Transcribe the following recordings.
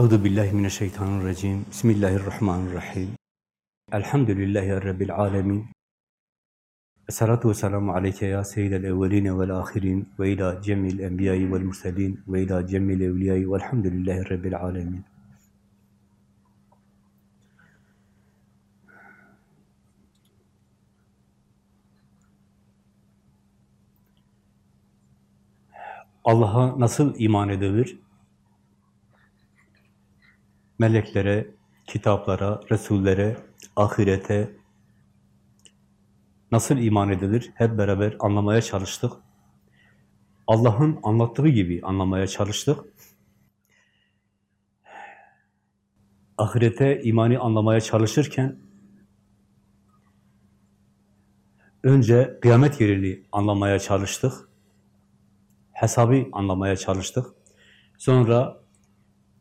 Euzu billahi mineşşeytanirracim. Bismillahirrahmanirrahim. Elhamdülillahi rabbil alamin. Esselatu vesselamu aleyke ya seyyidel evveline vel ahirin ve ila cemil enbiyayı vel murselin ve ila cemil evliyayı velhamdülillahi rabbil alamin. Allah'a nasıl iman edilir? Meleklere, kitaplara, resullere, ahirete nasıl iman edilir? Hep beraber anlamaya çalıştık. Allah'ın anlattığı gibi anlamaya çalıştık. Ahirete imanı anlamaya çalışırken önce kıyamet yerini anlamaya çalıştık. Hesabı anlamaya çalıştık. Sonra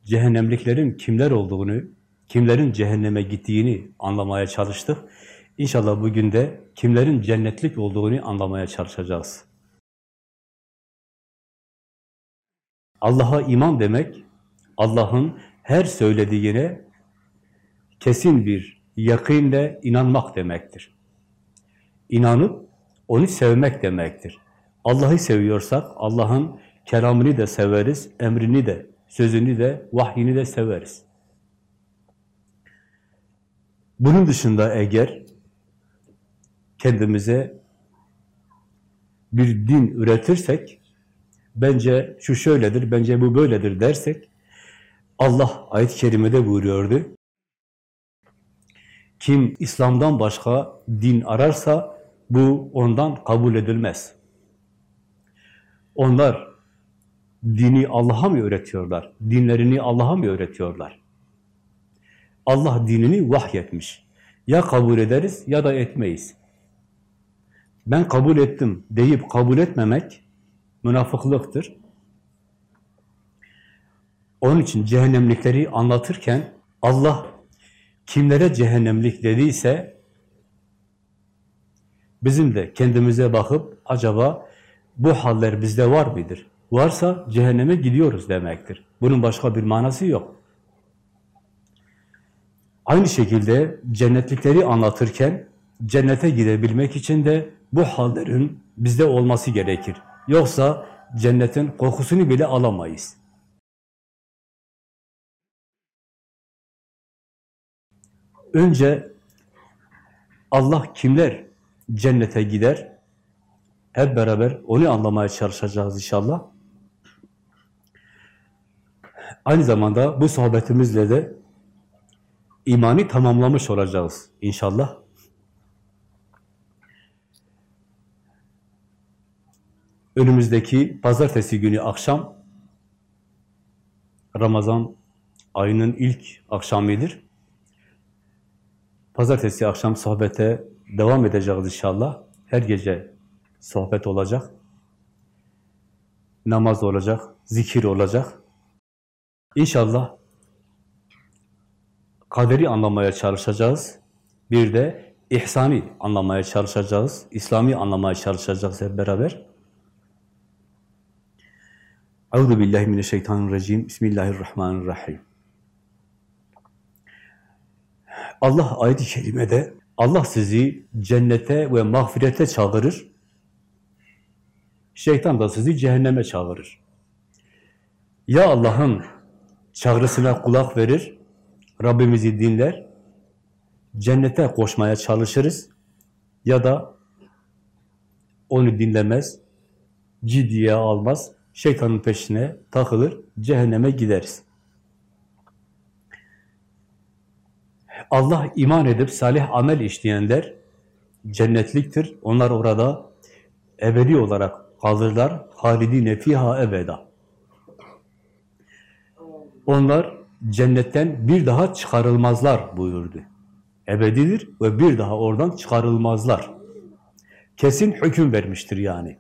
cehennemliklerin kimler olduğunu, kimlerin cehenneme gittiğini anlamaya çalıştık. İnşallah bugün de kimlerin cennetlik olduğunu anlamaya çalışacağız. Allah'a iman demek, Allah'ın her söylediğine kesin bir yakınle inanmak demektir. İnanıp onu sevmek demektir. Allah'ı seviyorsak Allah'ın kelamını da severiz, emrini de, sözünü de, vahyini de severiz. Bunun dışında eğer kendimize bir din üretirsek, bence şu şöyledir, bence bu böyledir dersek, Allah ayet-i kerimede buyuruyordu. Kim İslam'dan başka din ararsa bu ondan kabul edilmez. Onlar dini Allah'a mı öğretiyorlar? Dinlerini Allah'a mı öğretiyorlar? Allah dinini vahyetmiş. Ya kabul ederiz ya da etmeyiz. Ben kabul ettim deyip kabul etmemek münafıklıktır. Onun için cehennemlikleri anlatırken Allah kimlere cehennemlik dediyse bizim de kendimize bakıp acaba bu haller bizde var mıdır? Varsa cehenneme gidiyoruz demektir. Bunun başka bir manası yok. Aynı şekilde cennetlikleri anlatırken cennete gidebilmek için de bu hallerin bizde olması gerekir. Yoksa cennetin kokusunu bile alamayız. Önce Allah kimler cennete gider? Hep beraber onu anlamaya çalışacağız inşallah. Aynı zamanda bu sohbetimizle de imani tamamlamış olacağız inşallah. Önümüzdeki pazartesi günü akşam Ramazan ayının ilk akşamıdır. Pazartesi akşam sohbete devam edeceğiz inşallah. Her gece sohbet olacak. Namaz olacak, zikir olacak. İnşallah kaderi anlamaya çalışacağız. Bir de ihsani anlamaya çalışacağız. İslami anlamaya çalışacağız hep beraber. Euzu billahi mineşşeytanirracim. Bismillahirrahmanirrahim. Allah ayet-i kerimede Allah sizi cennete ve mağfirete çağırır. Şeytan da sizi cehenneme çağırır. Ya Allah'ın çağrısına kulak verir, Rabbimizi dinler, cennete koşmaya çalışırız ya da onu dinlemez, ciddiye almaz, şeytanın peşine takılır, cehenneme gideriz. Allah iman edip salih amel işleyenler cennetliktir. Onlar orada ebedi olarak kalırlar. Halidine fiha ebeda. Onlar cennetten bir daha çıkarılmazlar buyurdu. Ebedidir ve bir daha oradan çıkarılmazlar. Kesin hüküm vermiştir yani.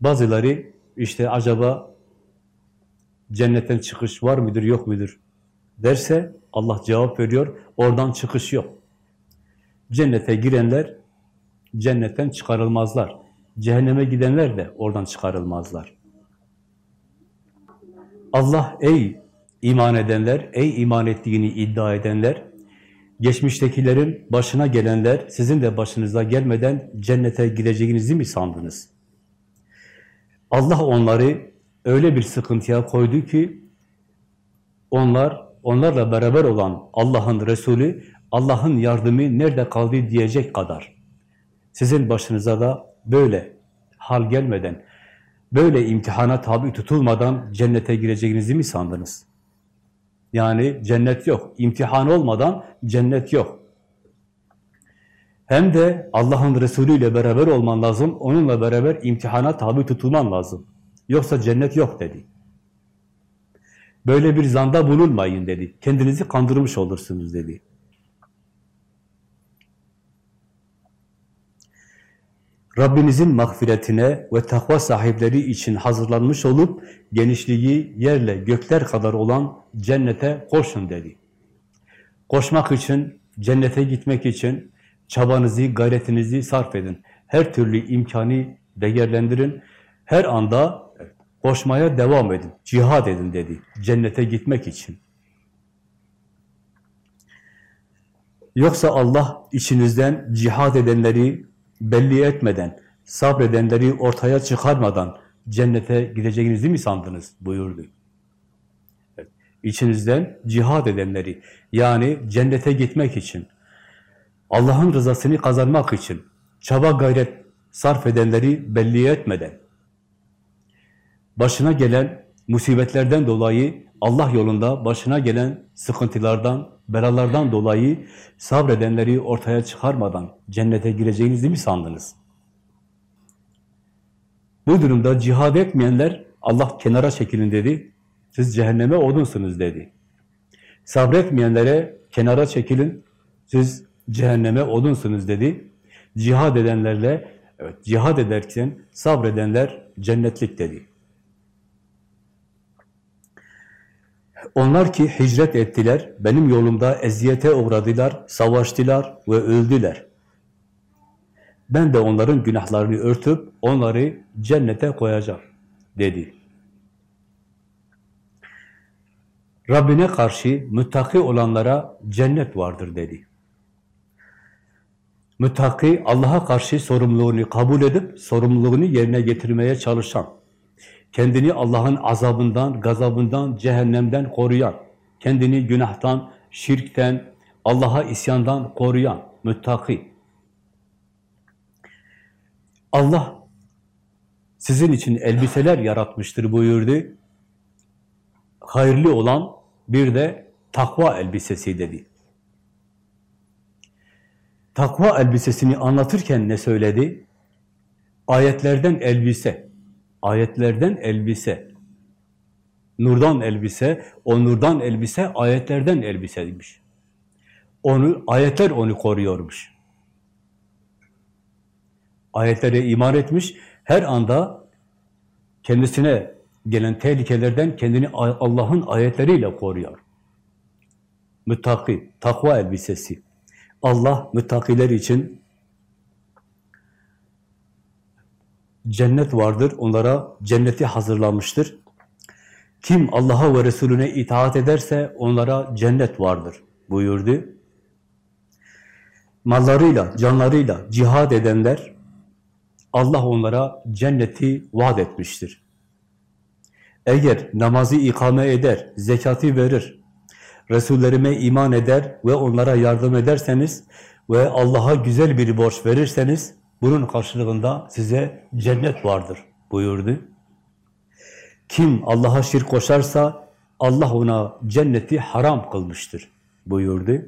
Bazıları işte acaba cennetten çıkış var mıdır yok mudur derse Allah cevap veriyor. Oradan çıkış yok. Cennete girenler cennetten çıkarılmazlar. Cehenneme gidenler de oradan çıkarılmazlar. Allah ey iman edenler, ey iman ettiğini iddia edenler, geçmiştekilerin başına gelenler sizin de başınıza gelmeden cennete gireceğinizi mi sandınız? Allah onları öyle bir sıkıntıya koydu ki onlar, onlarla beraber olan Allah'ın Resulü, Allah'ın yardımı nerede kaldı diyecek kadar. Sizin başınıza da böyle hal gelmeden, böyle imtihana tabi tutulmadan cennete gireceğinizi mi sandınız? Yani cennet yok. İmtihan olmadan cennet yok. Hem de Allah'ın Resulü ile beraber olman lazım, onunla beraber imtihana tabi tutulman lazım. Yoksa cennet yok dedi. Böyle bir zanda bulunmayın dedi. Kendinizi kandırmış olursunuz dedi. Rabbinizin mağfiretine ve takva sahipleri için hazırlanmış olup genişliği yerle gökler kadar olan cennete koşun dedi. Koşmak için, cennete gitmek için çabanızı, gayretinizi sarf edin. Her türlü imkanı değerlendirin. Her anda koşmaya devam edin, cihad edin dedi. Cennete gitmek için. Yoksa Allah içinizden cihad edenleri belli etmeden, sabredenleri ortaya çıkarmadan cennete gideceğinizi mi sandınız buyurdu. Evet. İçinizden cihad edenleri, yani cennete gitmek için, Allah'ın rızasını kazanmak için çaba gayret sarf edenleri belli etmeden, başına gelen musibetlerden dolayı, Allah yolunda başına gelen sıkıntılardan, belalardan dolayı sabredenleri ortaya çıkarmadan cennete gireceğinizi mi sandınız? Bu durumda cihad etmeyenler Allah kenara çekilin dedi. Siz cehenneme odunsunuz dedi. Sabretmeyenlere kenara çekilin. Siz cehenneme odunsunuz dedi. Cihad edenlerle evet cihad ederken sabredenler cennetlik dedi. Onlar ki hicret ettiler, benim yolumda eziyete uğradılar, savaştılar ve öldüler. Ben de onların günahlarını örtüp onları cennete koyacağım, dedi. Rabbine karşı müttaki olanlara cennet vardır, dedi. Müttaki, Allah'a karşı sorumluluğunu kabul edip, sorumluluğunu yerine getirmeye çalışan, kendini Allah'ın azabından, gazabından, cehennemden koruyan, kendini günahtan, şirkten, Allah'a isyandan koruyan, müttaki. Allah sizin için elbiseler yaratmıştır buyurdu. Hayırlı olan bir de takva elbisesi dedi. Takva elbisesini anlatırken ne söyledi? Ayetlerden elbise, Ayetlerden elbise. Nurdan elbise, o nurdan elbise ayetlerden elbiseymiş. Onu, ayetler onu koruyormuş. Ayetlere iman etmiş, her anda kendisine gelen tehlikelerden kendini Allah'ın ayetleriyle koruyor. Müttaki, takva elbisesi. Allah müttakiler için cennet vardır. Onlara cenneti hazırlanmıştır. Kim Allah'a ve Resulüne itaat ederse onlara cennet vardır buyurdu. Mallarıyla, canlarıyla cihad edenler Allah onlara cenneti vaat etmiştir. Eğer namazı ikame eder, zekatı verir, Resullerime iman eder ve onlara yardım ederseniz ve Allah'a güzel bir borç verirseniz bunun karşılığında size cennet vardır buyurdu. Kim Allah'a şirk koşarsa Allah ona cenneti haram kılmıştır buyurdu.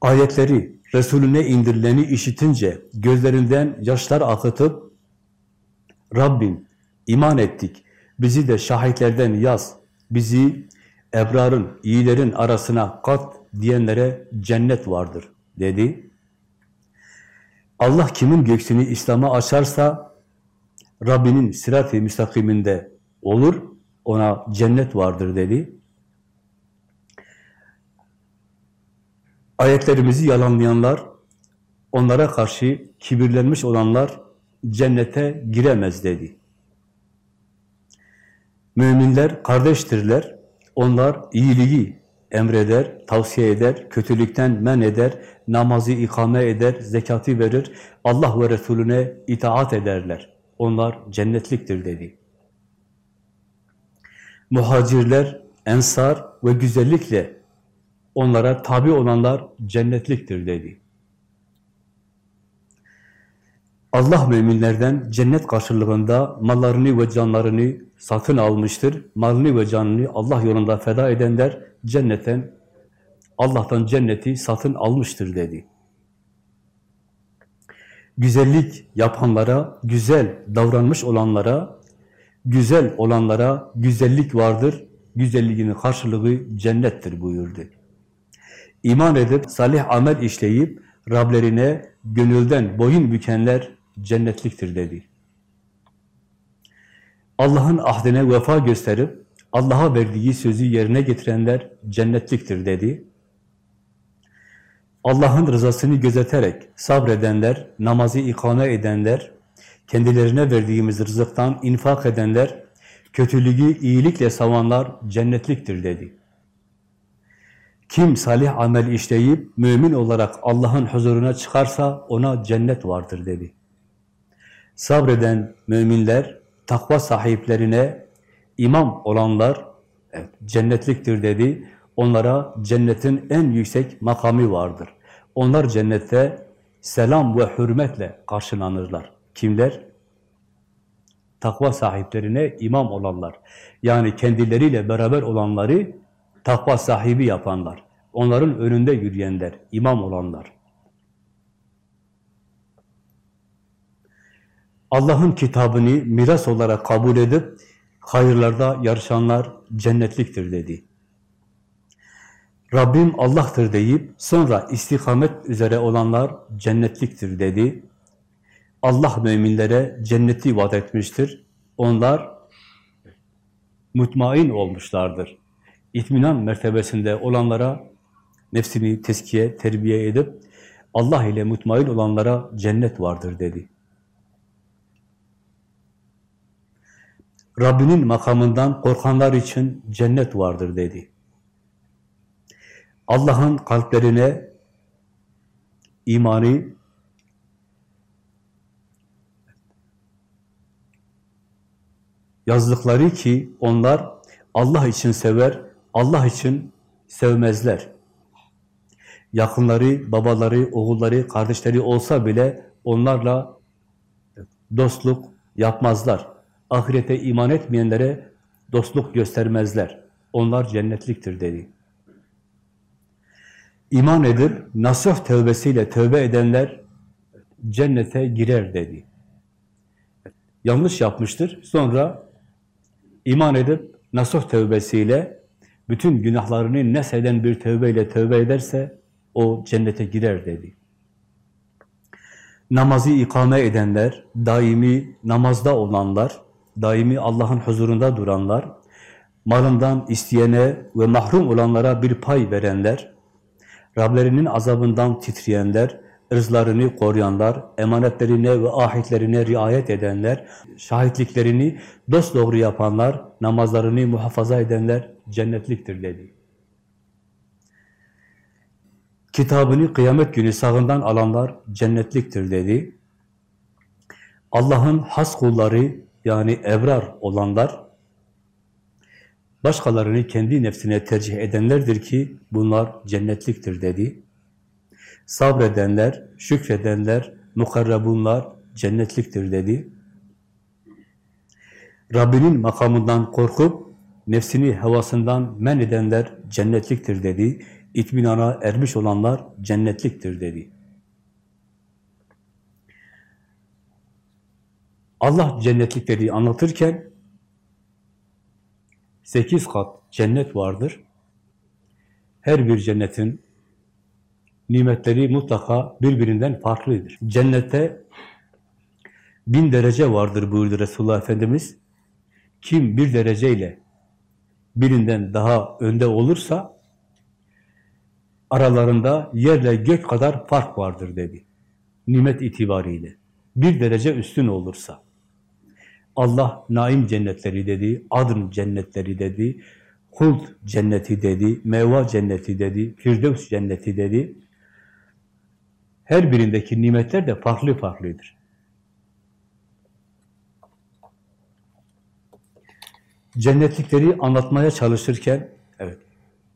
Ayetleri, Resulüne indirileni işitince gözlerinden yaşlar akıtıp Rabbim iman ettik, bizi de şahitlerden yaz, bizi ebrarın, iyilerin arasına kat diyenlere cennet vardır dedi. Allah kimin göksünü İslam'a açarsa Rabbinin sirat-i müstakiminde olur, ona cennet vardır dedi. Ayetlerimizi yalanlayanlar, onlara karşı kibirlenmiş olanlar cennete giremez dedi. Müminler kardeştirler. Onlar iyiliği emreder, tavsiye eder, kötülükten men eder, namazı ikame eder, zekatı verir, Allah ve Resulüne itaat ederler. Onlar cennetliktir dedi. Muhacirler, ensar ve güzellikle onlara tabi olanlar cennetliktir dedi. Allah müminlerden cennet karşılığında mallarını ve canlarını satın almıştır. Malını ve canını Allah yolunda feda edenler cennetten, Allah'tan cenneti satın almıştır dedi. Güzellik yapanlara, güzel davranmış olanlara, güzel olanlara güzellik vardır. Güzelliğinin karşılığı cennettir buyurdu. İman edip salih amel işleyip Rablerine gönülden boyun bükenler cennetliktir dedi. Allah'ın ahdine vefa gösterip Allah'a verdiği sözü yerine getirenler cennetliktir dedi. Allah'ın rızasını gözeterek sabredenler, namazı ikame edenler, kendilerine verdiğimiz rızıktan infak edenler, kötülüğü iyilikle savanlar cennetliktir dedi. Kim salih amel işleyip mümin olarak Allah'ın huzuruna çıkarsa ona cennet vardır dedi. Sabreden müminler, takva sahiplerine imam olanlar evet, cennetliktir dedi. Onlara cennetin en yüksek makamı vardır. Onlar cennette selam ve hürmetle karşılanırlar. Kimler? Takva sahiplerine imam olanlar. Yani kendileriyle beraber olanları takva sahibi yapanlar. Onların önünde yürüyenler, imam olanlar. Allah'ın kitabını miras olarak kabul edip hayırlarda yarışanlar cennetliktir dedi. Rabbim Allah'tır deyip sonra istikamet üzere olanlar cennetliktir dedi. Allah müminlere cenneti vaat etmiştir. Onlar mutmain olmuşlardır. İtminan mertebesinde olanlara nefsini teskiye, terbiye edip Allah ile mutmain olanlara cennet vardır dedi. Rabbinin makamından korkanlar için cennet vardır dedi. Allah'ın kalplerine imanı yazdıkları ki onlar Allah için sever, Allah için sevmezler. Yakınları, babaları, oğulları, kardeşleri olsa bile onlarla dostluk yapmazlar. Ahirete iman etmeyenlere dostluk göstermezler. Onlar cennetliktir dedi. İman edip nasuh tövbesiyle tövbe edenler cennete girer dedi. Yanlış yapmıştır. Sonra iman edip nasuh tövbesiyle bütün günahlarını nesheden bir tövbeyle tövbe ederse o cennete girer dedi. Namazı ikame edenler, daimi namazda olanlar, daimi Allah'ın huzurunda duranlar, malından isteyene ve mahrum olanlara bir pay verenler, Rablerinin azabından titreyenler, ırzlarını koruyanlar, emanetlerine ve ahitlerine riayet edenler, şahitliklerini dosdoğru yapanlar, namazlarını muhafaza edenler cennetliktir dedi. Kitabını kıyamet günü sağından alanlar cennetliktir dedi. Allah'ın has kulları yani ebrar olanlar, başkalarını kendi nefsine tercih edenlerdir ki bunlar cennetliktir dedi. Sabredenler, şükredenler, mukarrabunlar cennetliktir dedi. Rabbinin makamından korkup nefsini havasından men edenler cennetliktir dedi. İtminana ermiş olanlar cennetliktir dedi. Allah cennetlikleri anlatırken sekiz kat cennet vardır. Her bir cennetin nimetleri mutlaka birbirinden farklıdır. Cennette bin derece vardır buyurdu Resulullah Efendimiz. Kim bir dereceyle birinden daha önde olursa aralarında yerle gök kadar fark vardır dedi. Nimet itibariyle. Bir derece üstün olursa. Allah naim cennetleri dedi, adın cennetleri dedi, hult cenneti dedi, meva cenneti dedi, firdevs cenneti dedi. Her birindeki nimetler de farklı farklıdır. Cennetlikleri anlatmaya çalışırken, evet,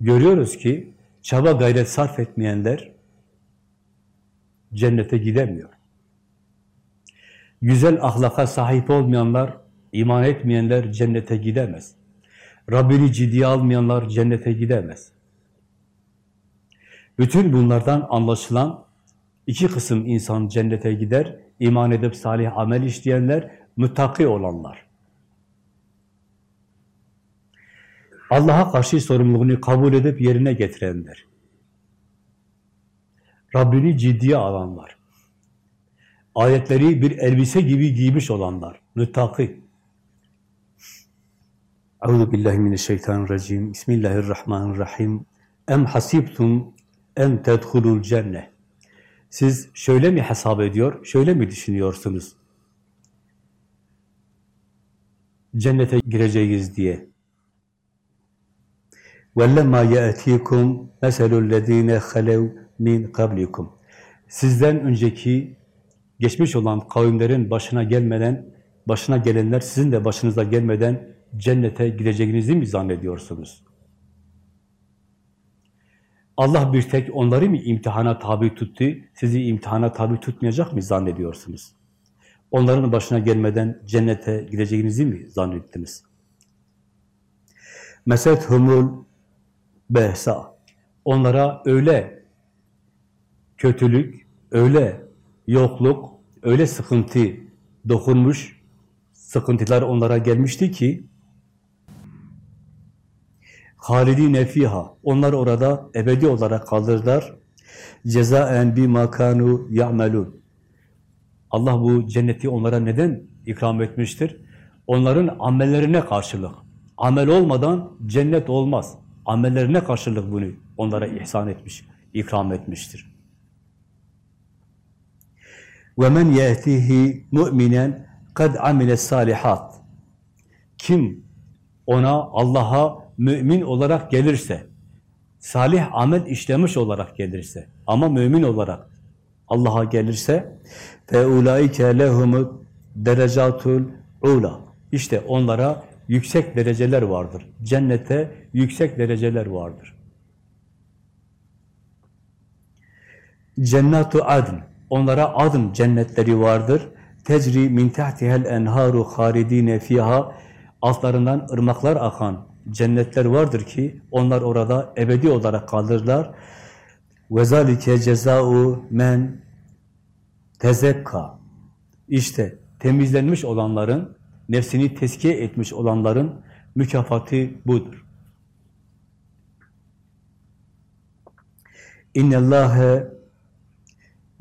görüyoruz ki çaba gayret sarf etmeyenler cennete gidemiyor. Güzel ahlaka sahip olmayanlar, iman etmeyenler cennete gidemez. Rabbini ciddiye almayanlar cennete gidemez. Bütün bunlardan anlaşılan iki kısım insan cennete gider. İman edip salih amel işleyenler, müttaki olanlar. Allah'a karşı sorumluluğunu kabul edip yerine getirenler. Rabbini ciddiye alanlar. Ayetleri bir elbise gibi giymiş olanlar. Müttaki. Euzu billahi mineşşeytanirracim. Bismillahirrahmanirrahim. Em hasibtum en tedhulul cennet. Siz şöyle mi hesap ediyor, şöyle mi düşünüyorsunuz? Cennete gireceğiz diye. وَلَّمَّا يَأْتِيكُمْ مَسَلُ الَّذ۪ينَ خَلَوْا مِنْ قَبْلِكُمْ Sizden önceki geçmiş olan kavimlerin başına gelmeden, başına gelenler sizin de başınıza gelmeden cennete gideceğinizi mi zannediyorsunuz? Allah bir tek onları mı imtihana tabi tuttu, sizi imtihana tabi tutmayacak mı zannediyorsunuz? Onların başına gelmeden cennete gideceğinizi mi zannettiniz? Mesethumul behsa. Onlara öyle kötülük, öyle yokluk, öyle sıkıntı dokunmuş, sıkıntılar onlara gelmişti ki halidine fiha. Onlar orada ebedi olarak kalırlar. Cezaen bi makanu ya'melun. Allah bu cenneti onlara neden ikram etmiştir? Onların amellerine karşılık. Amel olmadan cennet olmaz. Amellerine karşılık bunu onlara ihsan etmiş, ikram etmiştir. وَمَنْ يَأْتِهِ مُؤْمِنًا قَدْ عَمِلَ الصَّالِحَاتِ Kim ona Allah'a mümin olarak gelirse, salih amel işlemiş olarak gelirse, ama mümin olarak Allah'a gelirse, فَاُولَٰئِكَ لَهُمُ derecatul ula. İşte onlara yüksek dereceler vardır. Cennete yüksek dereceler vardır. Cennatu adn. Onlara adn cennetleri vardır. Tecri min tahtihel enharu haridine fiha. Altlarından ırmaklar akan cennetler vardır ki onlar orada ebedi olarak kalırlar. Ve zalike cezau men tezekka. İşte temizlenmiş olanların, nefsini teskiye etmiş olanların mükafatı budur. İnne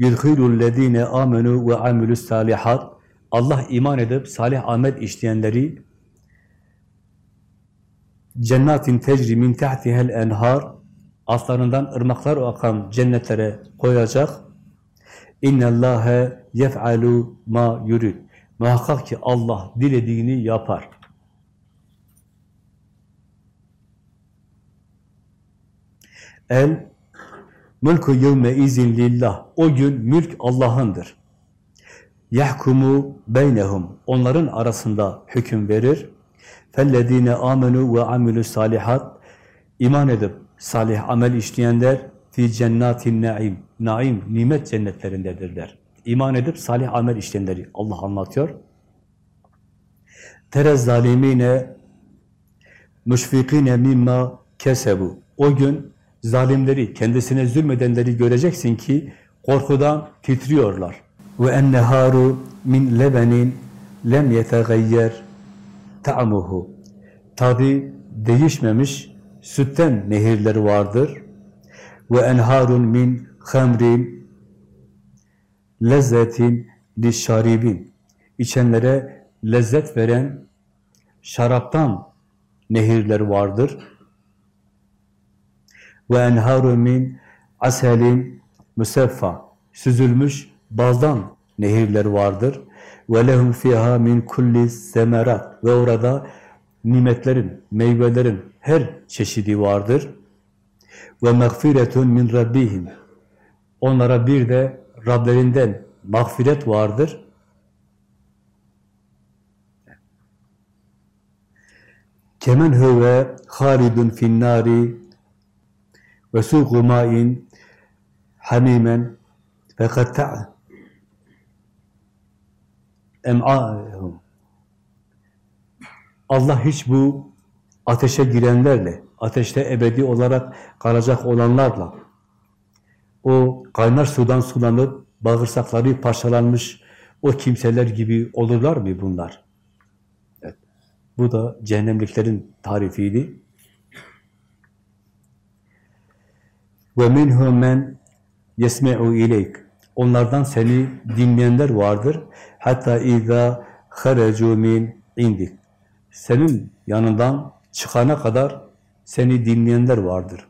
Lezine amenu ve amilus salihat. Allah iman edip salih amel işleyenleri cennetin tecri min tahtihel enhar altlarından ırmaklar akan cennetlere koyacak. İnnallâhe yef'alû ma yurid. Muhakkak ki Allah dilediğini yapar. El Mülkü yevme izin lillah. O gün mülk Allah'ındır. Yahkumu beynehum. Onların arasında hüküm verir. Fellezine amenu ve amilü salihat. İman edip salih amel işleyenler fi cennatin naim. Naim, nimet cennetlerindedirler. İman edip salih amel işleyenleri Allah anlatıyor. Tere zalimine müşfikine mimma kesebu. O gün zalimleri, kendisine zulmedenleri göreceksin ki korkudan titriyorlar. Ve enneharu min lebenin lem yetegayyer ta'muhu. Tadı değişmemiş sütten nehirleri vardır. Ve enharun min hamrin lezzetin lişşaribin. İçenlere lezzet veren şaraptan nehirler vardır. Ve enharun min aselin museffa. Süzülmüş bazdan nehirler vardır. ve lehum fiha min kulli semerat ve orada nimetlerin, meyvelerin her çeşidi vardır. Ve mağfiretun min rabbihim. Onlara bir de Rablerinden mağfiret vardır. Kemen huve halidun finnari ve suqu ma'in hamimen fekatta em'a'hum Allah hiç bu ateşe girenlerle, ateşte ebedi olarak kalacak olanlarla, o kaynar sudan sulanıp bağırsakları parçalanmış o kimseler gibi olurlar mı bunlar? Evet. Bu da cehennemliklerin tarifiydi. Ve minhum men yesme'u ileyk. Onlardan seni dinleyenler vardır. Hatta iza haracu min indik. Senin yanından çıkana kadar seni dinleyenler vardır.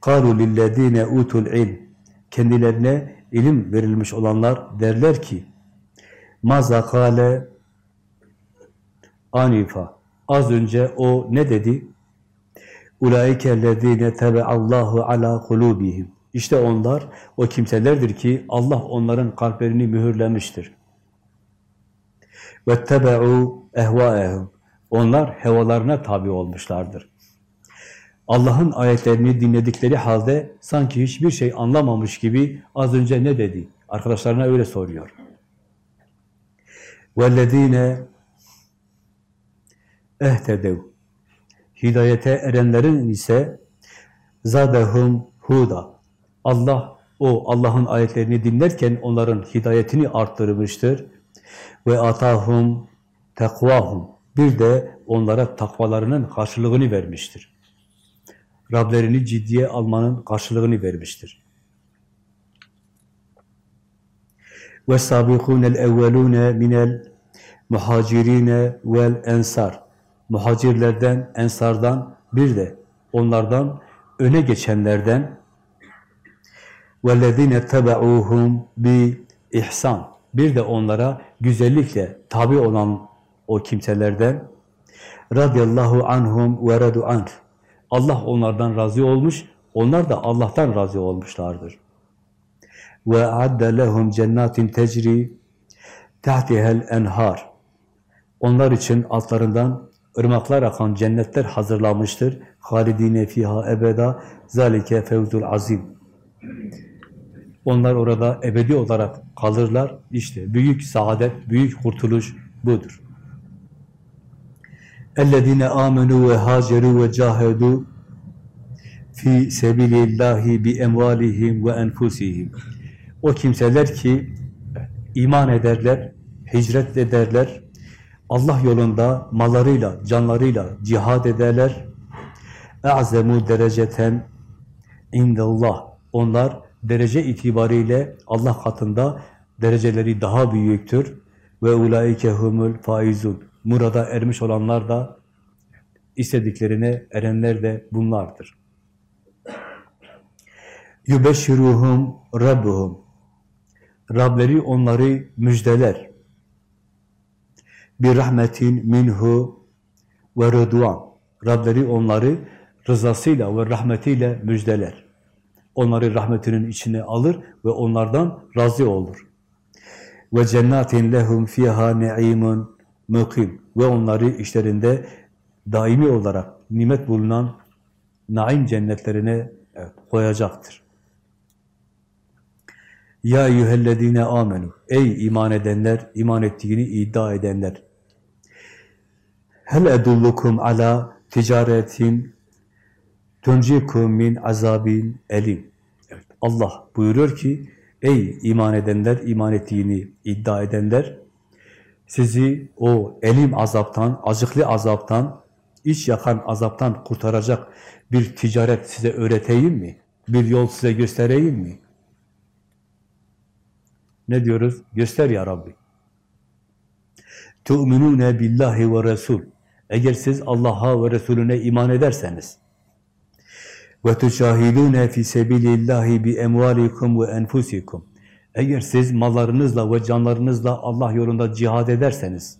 Kalu lillezine utul ilm. Kendilerine ilim verilmiş olanlar derler ki mazakale anifa. Az önce o ne dedi? Ulaike ellezine tebeallahu ala kulubihim. İşte onlar o kimselerdir ki Allah onların kalplerini mühürlemiştir. Ve tebe'u ehvaehum. Onlar hevalarına tabi olmuşlardır. Allah'ın ayetlerini dinledikleri halde sanki hiçbir şey anlamamış gibi az önce ne dedi? Arkadaşlarına öyle soruyor. وَالَّذ۪ينَ اَهْتَدَوْا Hidayete erenlerin ise zadehum huda. Allah o Allah'ın ayetlerini dinlerken onların hidayetini arttırmıştır. Ve atahum tekvahum. Bir de onlara takvalarının karşılığını vermiştir. Rablerini ciddiye almanın karşılığını vermiştir. Evvelune minel muhacirine vel ensar Muhacirlerden, ensardan bir de onlardan öne geçenlerden وَالَّذ۪ينَ تَبَعُوهُمْ bi ihsan. Bir de onlara güzellikle tabi olan o kimselerden radıyallahu anhum ve radu anh. Allah onlardan razı olmuş, onlar da Allah'tan razı olmuşlardır. Ve adde lehum cennetin tecri tahtihel enhar. Onlar için altlarından ırmaklar akan cennetler hazırlanmıştır. Halidine fiha ebeda zalike fevzul azim. Onlar orada ebedi olarak kalırlar. İşte büyük saadet, büyük kurtuluş budur. اَلَّذ۪ينَ آمَنُوا وَهَاجَرُوا وَجَاهَدُوا fi sebilillahi bi emvalihim ve enfusihim. O kimseler ki iman ederler, hicret ederler, Allah yolunda mallarıyla, canlarıyla cihad ederler. E'zemu dereceten indallah. Onlar derece itibariyle Allah katında dereceleri daha büyüktür. Ve ulaike humul faizun. Murada ermiş olanlar da istediklerine erenler de bunlardır. Yübeşşiruhum Rabbuhum. Rableri onları müjdeler. Bir rahmetin minhu ve rıdvan. Rableri onları rızasıyla ve rahmetiyle müjdeler. Onları rahmetinin içine alır ve onlardan razı olur. Ve cennetin lehum fiha neimun mukim. Ve onları işlerinde daimi olarak nimet bulunan naim cennetlerine koyacaktır. Ya eyyühellezine amenu. Ey iman edenler, iman ettiğini iddia edenler. Hel edullukum ala ticaretin tuncikum min azabin elim. Evet, Allah buyuruyor ki, ey iman edenler, iman ettiğini iddia edenler, sizi o elim azaptan, acıklı azaptan, iç yakan azaptan kurtaracak bir ticaret size öğreteyim mi? Bir yol size göstereyim mi? Ne diyoruz? Göster ya Rabbi. Billahi ve Resul. Eğer siz Allah'a ve Resulüne iman ederseniz ve tuşahidune fi sebilillahi bi emvalikum ve enfusikum. Eğer siz mallarınızla ve canlarınızla Allah yolunda cihad ederseniz,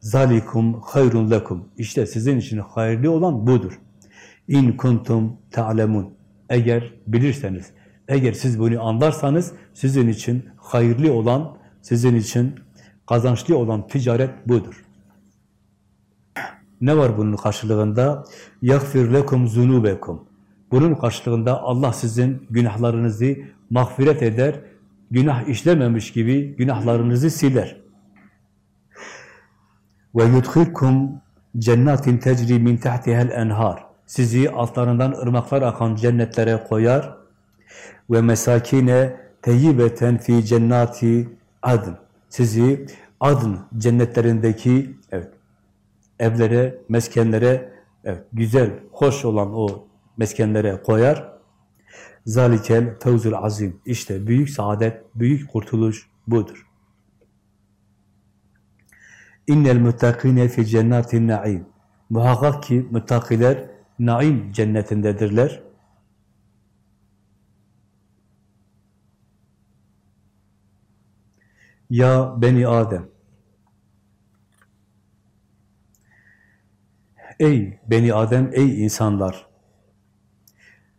zalikum hayrun lekum. İşte sizin için hayırlı olan budur. İn kuntum ta'lemun. Eğer bilirseniz, eğer siz bunu anlarsanız sizin için hayırlı olan, sizin için kazançlı olan ticaret budur. Ne var bunun karşılığında? يَغْفِرْ لَكُمْ زُنُوبَكُمْ Bunun karşılığında Allah sizin günahlarınızı mağfiret eder, günah işlememiş gibi günahlarınızı siler. وَيُدْخِلْكُمْ cennetin tecri min tahtiha'l enhar. Sizi altlarından ırmaklar akan cennetlere koyar ve mesakine teyyibeten fi cennati adn. Sizi adn cennetlerindeki evet evlere, meskenlere evet güzel, hoş olan o meskenlere koyar. Zalikel fevzul azim. İşte büyük saadet, büyük kurtuluş budur. İnnel muttakine fi cennetin naim. Muhakkak ki muttakiler naim cennetindedirler. Ya beni Adem. Ey beni Adem, ey insanlar.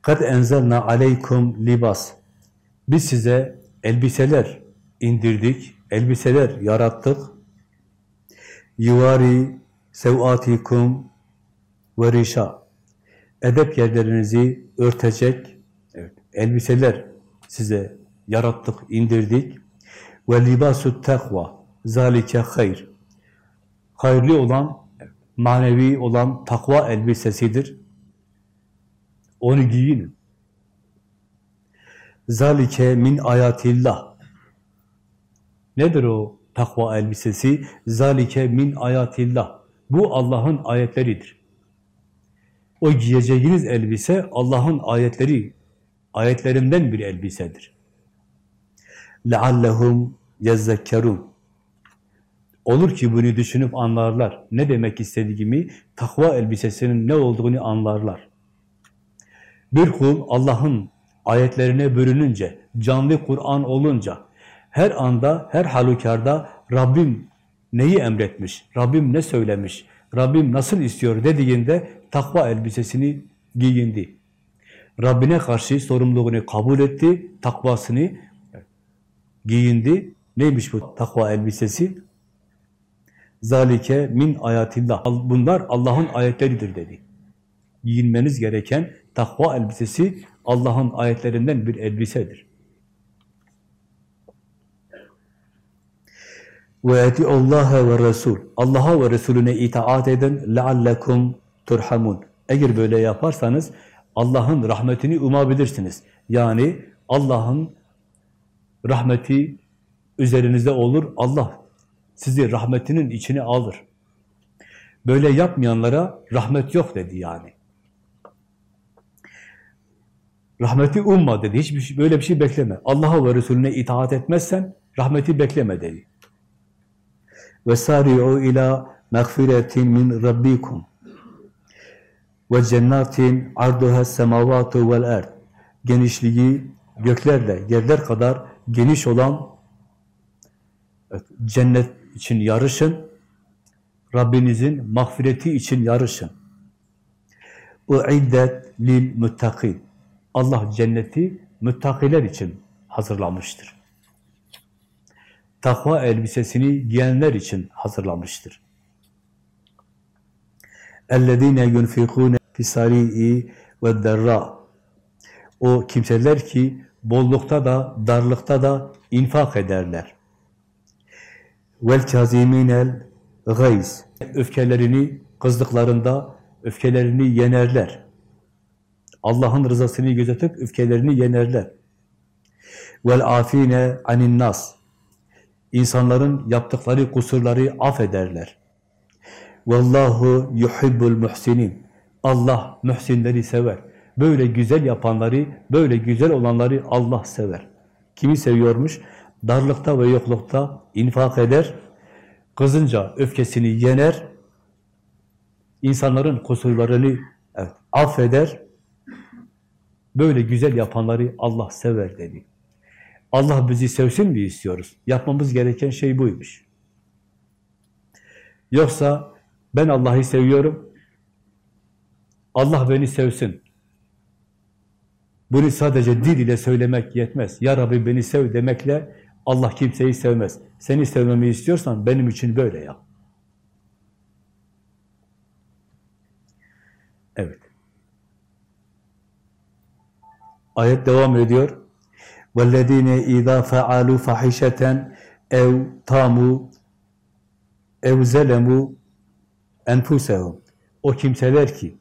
Kad enzelna aleykum libas. Biz size elbiseler indirdik, elbiseler yarattık. Yuvari sevatikum ve rişa. Edep yerlerinizi örtecek evet, elbiseler size yarattık, indirdik. Ve libasu takva. Zalike hayr. Hayırlı olan, manevi olan takva elbisesidir. Onu giyinin. Zalike min ayatillah. Nedir o takva elbisesi? Zalike min ayatillah. Bu Allah'ın ayetleridir. O giyeceğiniz elbise Allah'ın ayetleri, ayetlerinden bir elbisedir. لَعَلَّهُمْ يَزَّكَّرُونَ Olur ki bunu düşünüp anlarlar. Ne demek istediğimi, takva elbisesinin ne olduğunu anlarlar. Bir kul Allah'ın ayetlerine bürününce, canlı Kur'an olunca, her anda, her halükarda Rabbim neyi emretmiş, Rabbim ne söylemiş, Rabbim nasıl istiyor dediğinde takva elbisesini giyindi. Rabbine karşı sorumluluğunu kabul etti, takvasını giyindi. Neymiş bu takva elbisesi? Zalike min ayatillah. Bunlar Allah'ın ayetleridir dedi. Giyinmeniz gereken takva elbisesi Allah'ın ayetlerinden bir elbisedir. Ve Allah ve Resul. Allah'a ve Resulüne itaat edin. Leallekum turhamun. Eğer böyle yaparsanız Allah'ın rahmetini umabilirsiniz. Yani Allah'ın rahmeti üzerinizde olur. Allah sizi rahmetinin içine alır. Böyle yapmayanlara rahmet yok dedi yani. Rahmeti umma dedi. Hiçbir şey, böyle bir şey bekleme. Allah'a ve Resulüne itaat etmezsen rahmeti bekleme dedi. Sari'u ila rabbikum ve cennetin arduha semavatu vel erd. Genişliği göklerle yerler kadar geniş olan cennet için yarışın. Rabbinizin mağfireti için yarışın. Uiddet lil muttakin. Allah cenneti müttakiler için hazırlamıştır. Takva elbisesini giyenler için hazırlamıştır. اَلَّذ۪ينَ يُنْفِقُونَ فِي سَرِيءِ وَالدَّرَّى O kimseler ki bollukta da, darlıkta da infak ederler. Vel kaziminel gayz. Öfkelerini kızdıklarında öfkelerini yenerler. Allah'ın rızasını gözetip öfkelerini yenerler. Vel afine anin nas. İnsanların yaptıkları kusurları affederler. Vallahu yuhibbul muhsinin. Allah mühsinleri sever. Böyle güzel yapanları, böyle güzel olanları Allah sever. Kimi seviyormuş? Darlıkta ve yoklukta infak eder, kızınca öfkesini yener, insanların kusurlarını evet, affeder, böyle güzel yapanları Allah sever dedi. Allah bizi sevsin mi istiyoruz? Yapmamız gereken şey buymuş. Yoksa ben Allah'ı seviyorum, Allah beni sevsin. Bunu sadece dil ile söylemek yetmez. Ya Rabbi beni sev demekle Allah kimseyi sevmez. Seni sevmemi istiyorsan benim için böyle yap. Evet. Ayet devam ediyor. وَالَّذ۪ينَ اِذَا فَعَلُوا فَحِشَةً اَوْ تَامُوا اَوْ زَلَمُوا اَنْفُسَهُمْ O kimseler ki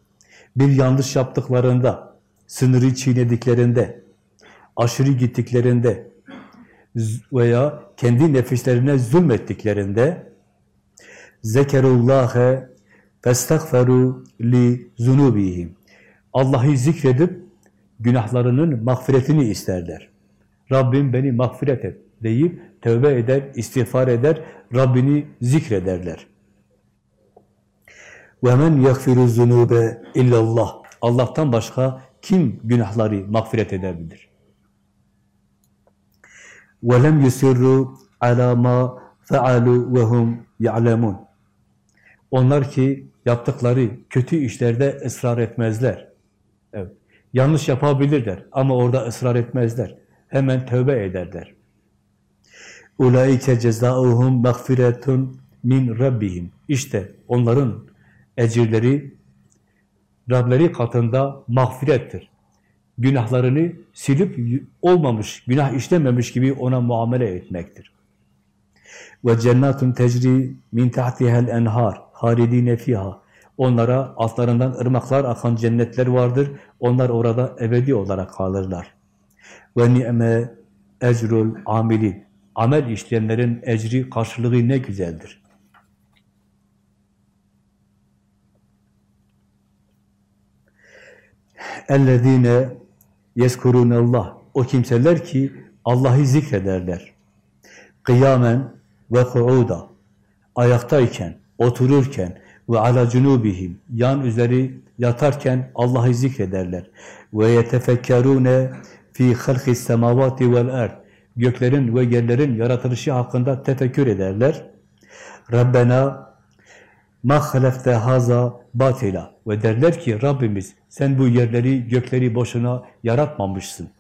bir yanlış yaptıklarında, sınırı çiğnediklerinde, aşırı gittiklerinde veya kendi nefislerine zulmettiklerinde zekerullâhe festagferu li zunubihim Allah'ı zikredip günahlarının mağfiretini isterler. Rabbim beni mağfiret et deyip tövbe eder, istiğfar eder, Rabbini zikrederler. وَمَنْ يَغْفِرُ الذُّنُوبَ اِلَّا اللّٰهِ Allah'tan başka kim günahları mağfiret edebilir? وَلَمْ يُسِرُّوا عَلَى مَا فَعَلُوا وَهُمْ يَعْلَمُونَ Onlar ki yaptıkları kötü işlerde ısrar etmezler. Evet. Yanlış yapabilirler ama orada ısrar etmezler. Hemen tövbe ederler. Ulaike cezauhum mağfiretun min rabbihim. İşte onların ecirleri Rableri katında mağfirettir. Günahlarını silip olmamış, günah işlememiş gibi ona muamele etmektir. Ve cennetun tecri min tahtiha'l enhar halidine fiha. Onlara altlarından ırmaklar akan cennetler vardır. Onlar orada ebedi olarak kalırlar. Ve ni'me ecrul amilin. Amel işleyenlerin ecri, karşılığı ne güzeldir. اَلَّذ۪ينَ يَذْكُرُونَ Allah. O kimseler ki Allah'ı zikrederler. Kıyamen ve kuuda. Ayaktayken, otururken ve ala cunubihim. Yan üzeri yatarken Allah'ı zikrederler. Ve yetefekkerune fi halqis semavati vel erd. Göklerin ve yerlerin yaratılışı hakkında tefekkür ederler. Rabbena ma halefte haza batila ve derler ki Rabbimiz sen bu yerleri gökleri boşuna yaratmamışsın.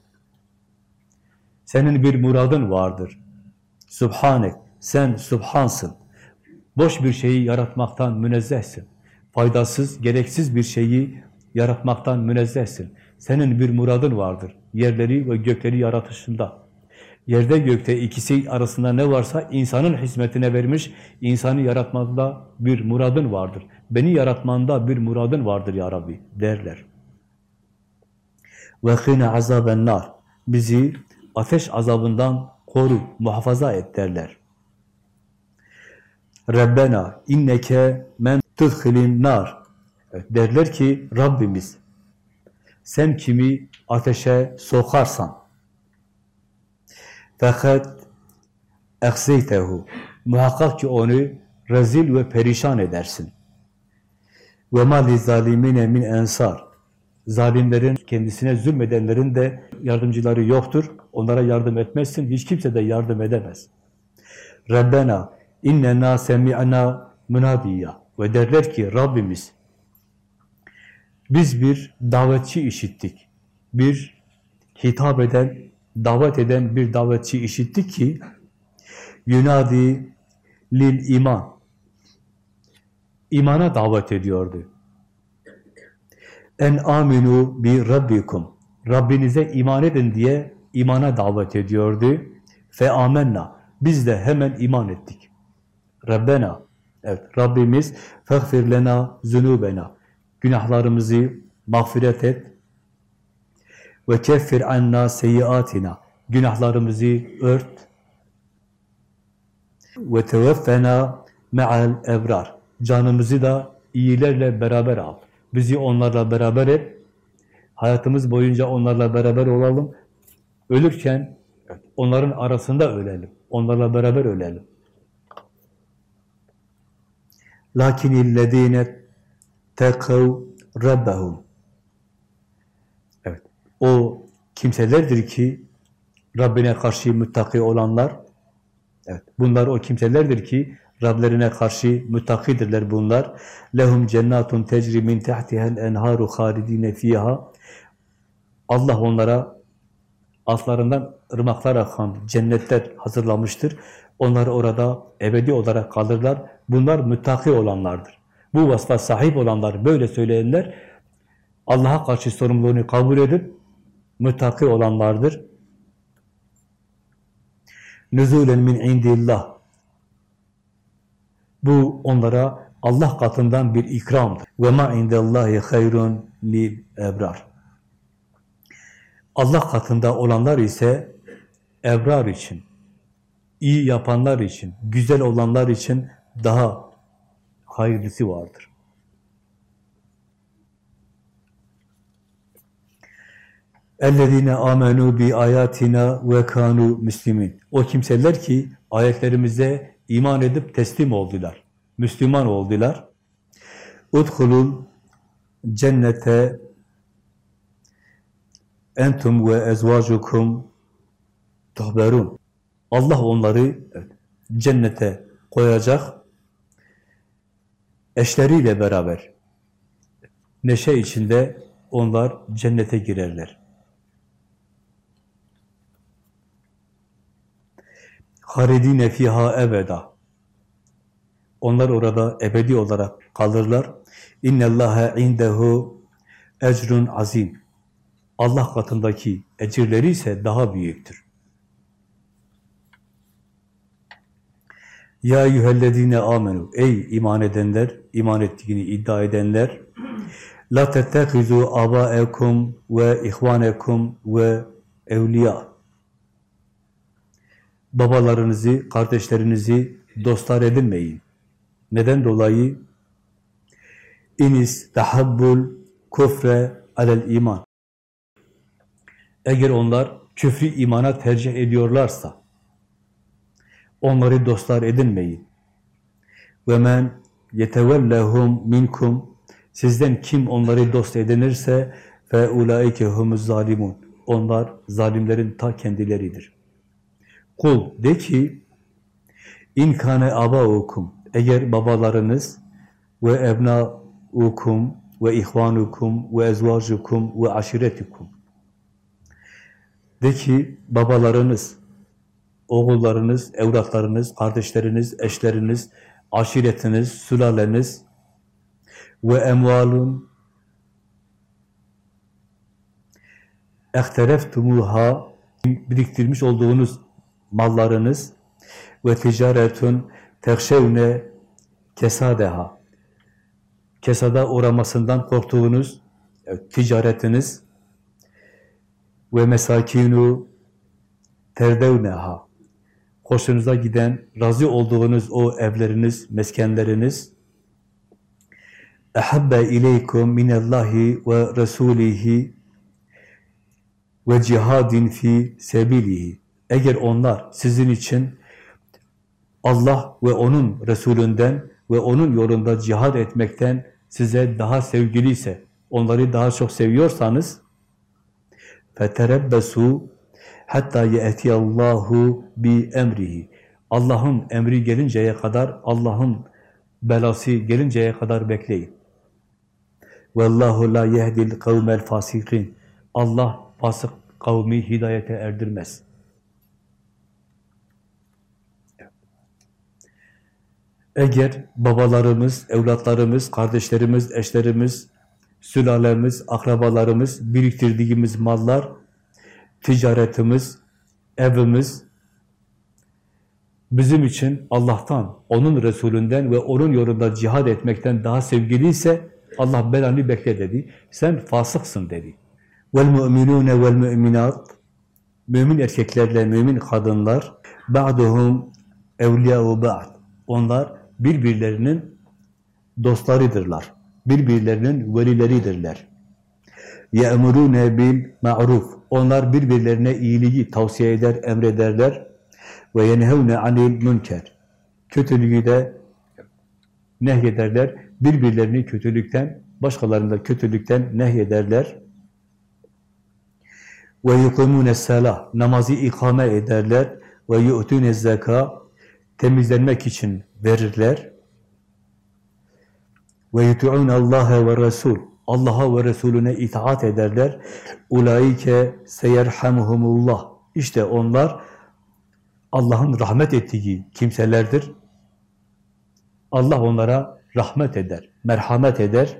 Senin bir muradın vardır. Subhanek sen subhansın. Boş bir şeyi yaratmaktan münezzehsin. Faydasız, gereksiz bir şeyi yaratmaktan münezzehsin. Senin bir muradın vardır. Yerleri ve gökleri yaratışında. Yerde gökte ikisi arasında ne varsa insanın hizmetine vermiş, insanı yaratmada bir muradın vardır. Beni yaratmanda bir muradın vardır ya Rabbi derler. وَخِنَ azaben nar. Bizi ateş azabından koru, muhafaza et derler. Rabbena inneke men tudhilin nar. Derler ki Rabbimiz sen kimi ateşe sokarsan fakat ehzeytehu muhakkak ki onu rezil ve perişan edersin. Ve ma lizalimine min ensar. Zalimlerin, kendisine zulmedenlerin de yardımcıları yoktur. Onlara yardım etmezsin. Hiç kimse de yardım edemez. Rabbena innena semi'na münadiyya. Ve derler ki Rabbimiz biz bir davetçi işittik. Bir hitap eden, davet eden bir davetçi işittik ki yunadi lil iman imana davet ediyordu. En aminu bi rabbikum. Rabbinize iman edin diye imana davet ediyordu. Fe amenna. Biz de hemen iman ettik. Rabbena. Evet, Rabbimiz fagfir lena zunubena. Günahlarımızı mağfiret et. Ve keffir anna seyyiatina. Günahlarımızı ört. Ve teveffena me'al ebrar. Canımızı da iyilerle beraber al. Bizi onlarla beraber et. Hayatımız boyunca onlarla beraber olalım. Ölürken onların arasında ölelim. Onlarla beraber ölelim. Lakinillezine tekav rabbahum. O kimselerdir ki Rabbine karşı müttaki olanlar, evet, bunlar o kimselerdir ki Rablerine karşı müttakidirler bunlar. Lehum cennatun tecri min tahtiha'l enharu halidine fiha. Allah onlara altlarından ırmaklar akan cennetler hazırlamıştır. Onlar orada ebedi olarak kalırlar. Bunlar müttaki olanlardır. Bu vasfa sahip olanlar, böyle söyleyenler Allah'a karşı sorumluluğunu kabul edip müttaki olanlardır. Nüzulen min indillah. Bu onlara Allah katından bir ikramdır. Ve ma indallahi hayrun lil ebrar. Allah katında olanlar ise ebrar için, iyi yapanlar için, güzel olanlar için daha hayırlısı vardır. اَلَّذ۪ينَ آمَنُوا بِآيَاتِنَا وَكَانُوا müslimin. O kimseler ki ayetlerimize iman edip teslim oldular. Müslüman oldular. اُدْخُلُوا cennete entum ve ezvacukum tuhberun. Allah onları cennete koyacak eşleriyle beraber neşe içinde onlar cennete girerler. Haridine fiha ebeda. Onlar orada ebedi olarak kalırlar. İnnellâhe indehu ecrun azim. Allah katındaki ecirleri ise daha büyüktür. Ya eyyühellezine amenu. Ey iman edenler, iman ettiğini iddia edenler. La tettehizu abaekum ve ihvanekum ve evliya. Babalarınızı, kardeşlerinizi dostlar edinmeyin. Neden dolayı? İnis tahabbul kufre alel iman. Eğer onlar küfrü imana tercih ediyorlarsa, onları dostlar edinmeyin. Ve men yetevellehum minkum sizden kim onları dost edinirse fe ulaike humuz zalimun. Onlar zalimlerin ta kendileridir. Kul de ki in kane abaukum eğer babalarınız ve ebnaukum ve ihvanukum ve ezvacukum ve aşiretukum de ki babalarınız, oğullarınız, evlatlarınız, kardeşleriniz, eşleriniz, aşiretiniz, sülaleniz ve emvalun ehtereftumuha biriktirmiş olduğunuz mallarınız ve ticaretun tekşevne kesadeha. Kesada uğramasından korktuğunuz evet, ticaretiniz ve mesakinu terdevneha. Hoşunuza giden, razı olduğunuz o evleriniz, meskenleriniz ehabbe ileykum minallahi ve rasulihi ve cihadin fi sebilihi eğer onlar sizin için Allah ve onun Resulünden ve onun yolunda cihad etmekten size daha sevgiliyse, onları daha çok seviyorsanız فَتَرَبَّسُوا hatta Allahu bi emrihi. Allah'ın emri gelinceye kadar, Allah'ın belası gelinceye kadar bekleyin. Vallahu la yehdil kavmel fasikin. Allah fasık kavmi hidayete erdirmez. Eğer babalarımız, evlatlarımız, kardeşlerimiz, eşlerimiz, sülalemiz, akrabalarımız, biriktirdiğimiz mallar, ticaretimiz, evimiz, bizim için Allah'tan, onun Resulünden ve onun yolunda cihad etmekten daha sevgiliyse Allah belanı bekle dedi. Sen fasıksın dedi. Vel mu'minat Mümin erkeklerle mümin kadınlar ba'duhum evliya'u ba'd. Onlar birbirlerinin dostlarıdırlar. Birbirlerinin velileridirler. يَأْمُرُونَ bil ma'ruf. Onlar birbirlerine iyiliği tavsiye eder, emrederler. Ve yenhevne anil münker. Kötülüğü de nehyederler. Birbirlerini kötülükten, başkalarını da kötülükten nehyederler. Ve yuqimune salah namazı ikame ederler ve yu'tune zeka temizlenmek için verirler. Ve yuti'un Allah ve Resul Allah'a ve Resulüne itaat ederler. Ulaike seyerhamuhumullah. İşte onlar Allah'ın rahmet ettiği kimselerdir. Allah onlara rahmet eder, merhamet eder.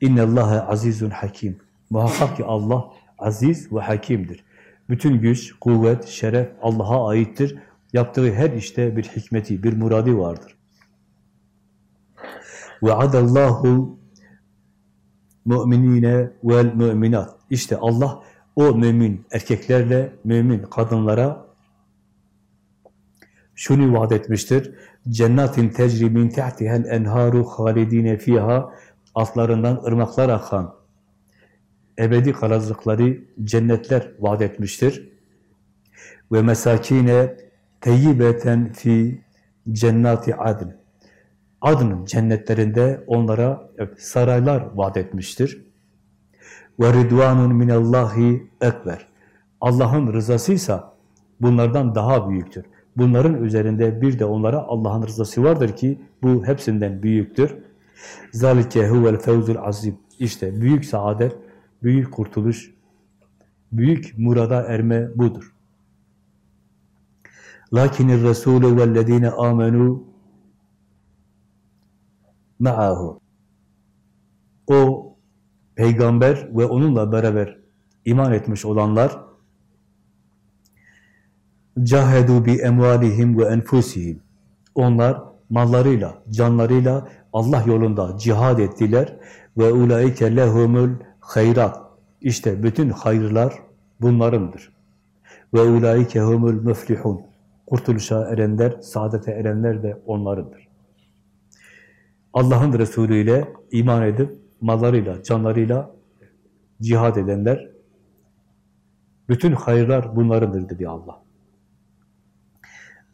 İnne Allahe azizun hakim. Muhakkak ki Allah aziz ve hakimdir. Bütün güç, kuvvet, şeref Allah'a aittir. Yaptığı her işte bir hikmeti, bir muradi vardır. Ve adallahu mu'minine vel müminat. İşte Allah o mümin erkeklerle mümin kadınlara şunu vaat etmiştir. Cennetin tecri min tahtihel enharu halidine fiha altlarından ırmaklar akan ebedi kalacakları cennetler vaat etmiştir. Ve mesakine teyyibeten fi cennati adn. Adn'ın cennetlerinde onlara saraylar vaat etmiştir. Ve ridvanun minallahi ekber. Allah'ın rızasıysa bunlardan daha büyüktür. Bunların üzerinde bir de onlara Allah'ın rızası vardır ki bu hepsinden büyüktür. Zalike huvel fevzul azim. İşte büyük saadet, büyük kurtuluş, büyük murada erme budur. Lakinir Resulü vellezine amenu ma'ahu. O peygamber ve onunla beraber iman etmiş olanlar cahedu bi emvalihim ve enfusihim. Onlar mallarıyla, canlarıyla Allah yolunda cihad ettiler ve ulaike lehumul hayrat. İşte bütün hayırlar bunlarındır. Ve ulaike humul müflihun. Kurtuluşa erenler, saadete erenler de onlarındır. Allah'ın Resulü ile iman edip mallarıyla, canlarıyla cihad edenler bütün hayırlar bunlarındır dedi Allah.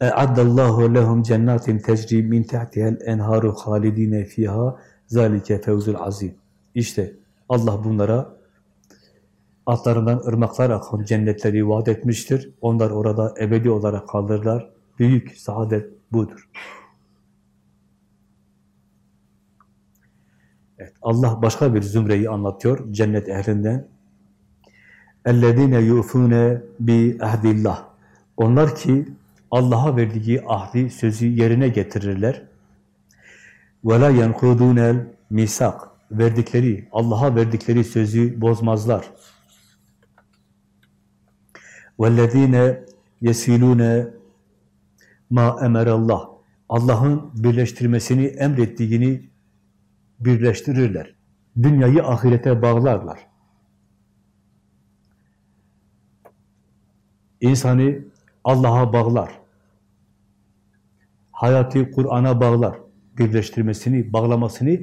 E'addallahu lehum cennetin tecri min tahtiha'l enharu halidine fiha zalike fevzul azim. İşte Allah bunlara altlarından ırmaklar akan cennetleri vaat etmiştir. Onlar orada ebedi olarak kalırlar. Büyük saadet budur. Evet, Allah başka bir zümreyi anlatıyor cennet ehlinden. اَلَّذ۪ينَ يُؤْفُونَ بِاَهْدِ Onlar ki Allah'a verdiği ahdi, sözü yerine getirirler. وَلَا يَنْقُودُونَ misak verdikleri, Allah'a verdikleri sözü bozmazlar. وَالَّذ۪ينَ يَسِيلُونَ ma emerallah. Allah'ın birleştirmesini emrettiğini birleştirirler. Dünyayı ahirete bağlarlar. İnsanı Allah'a bağlar. Hayatı Kur'an'a bağlar. Birleştirmesini, bağlamasını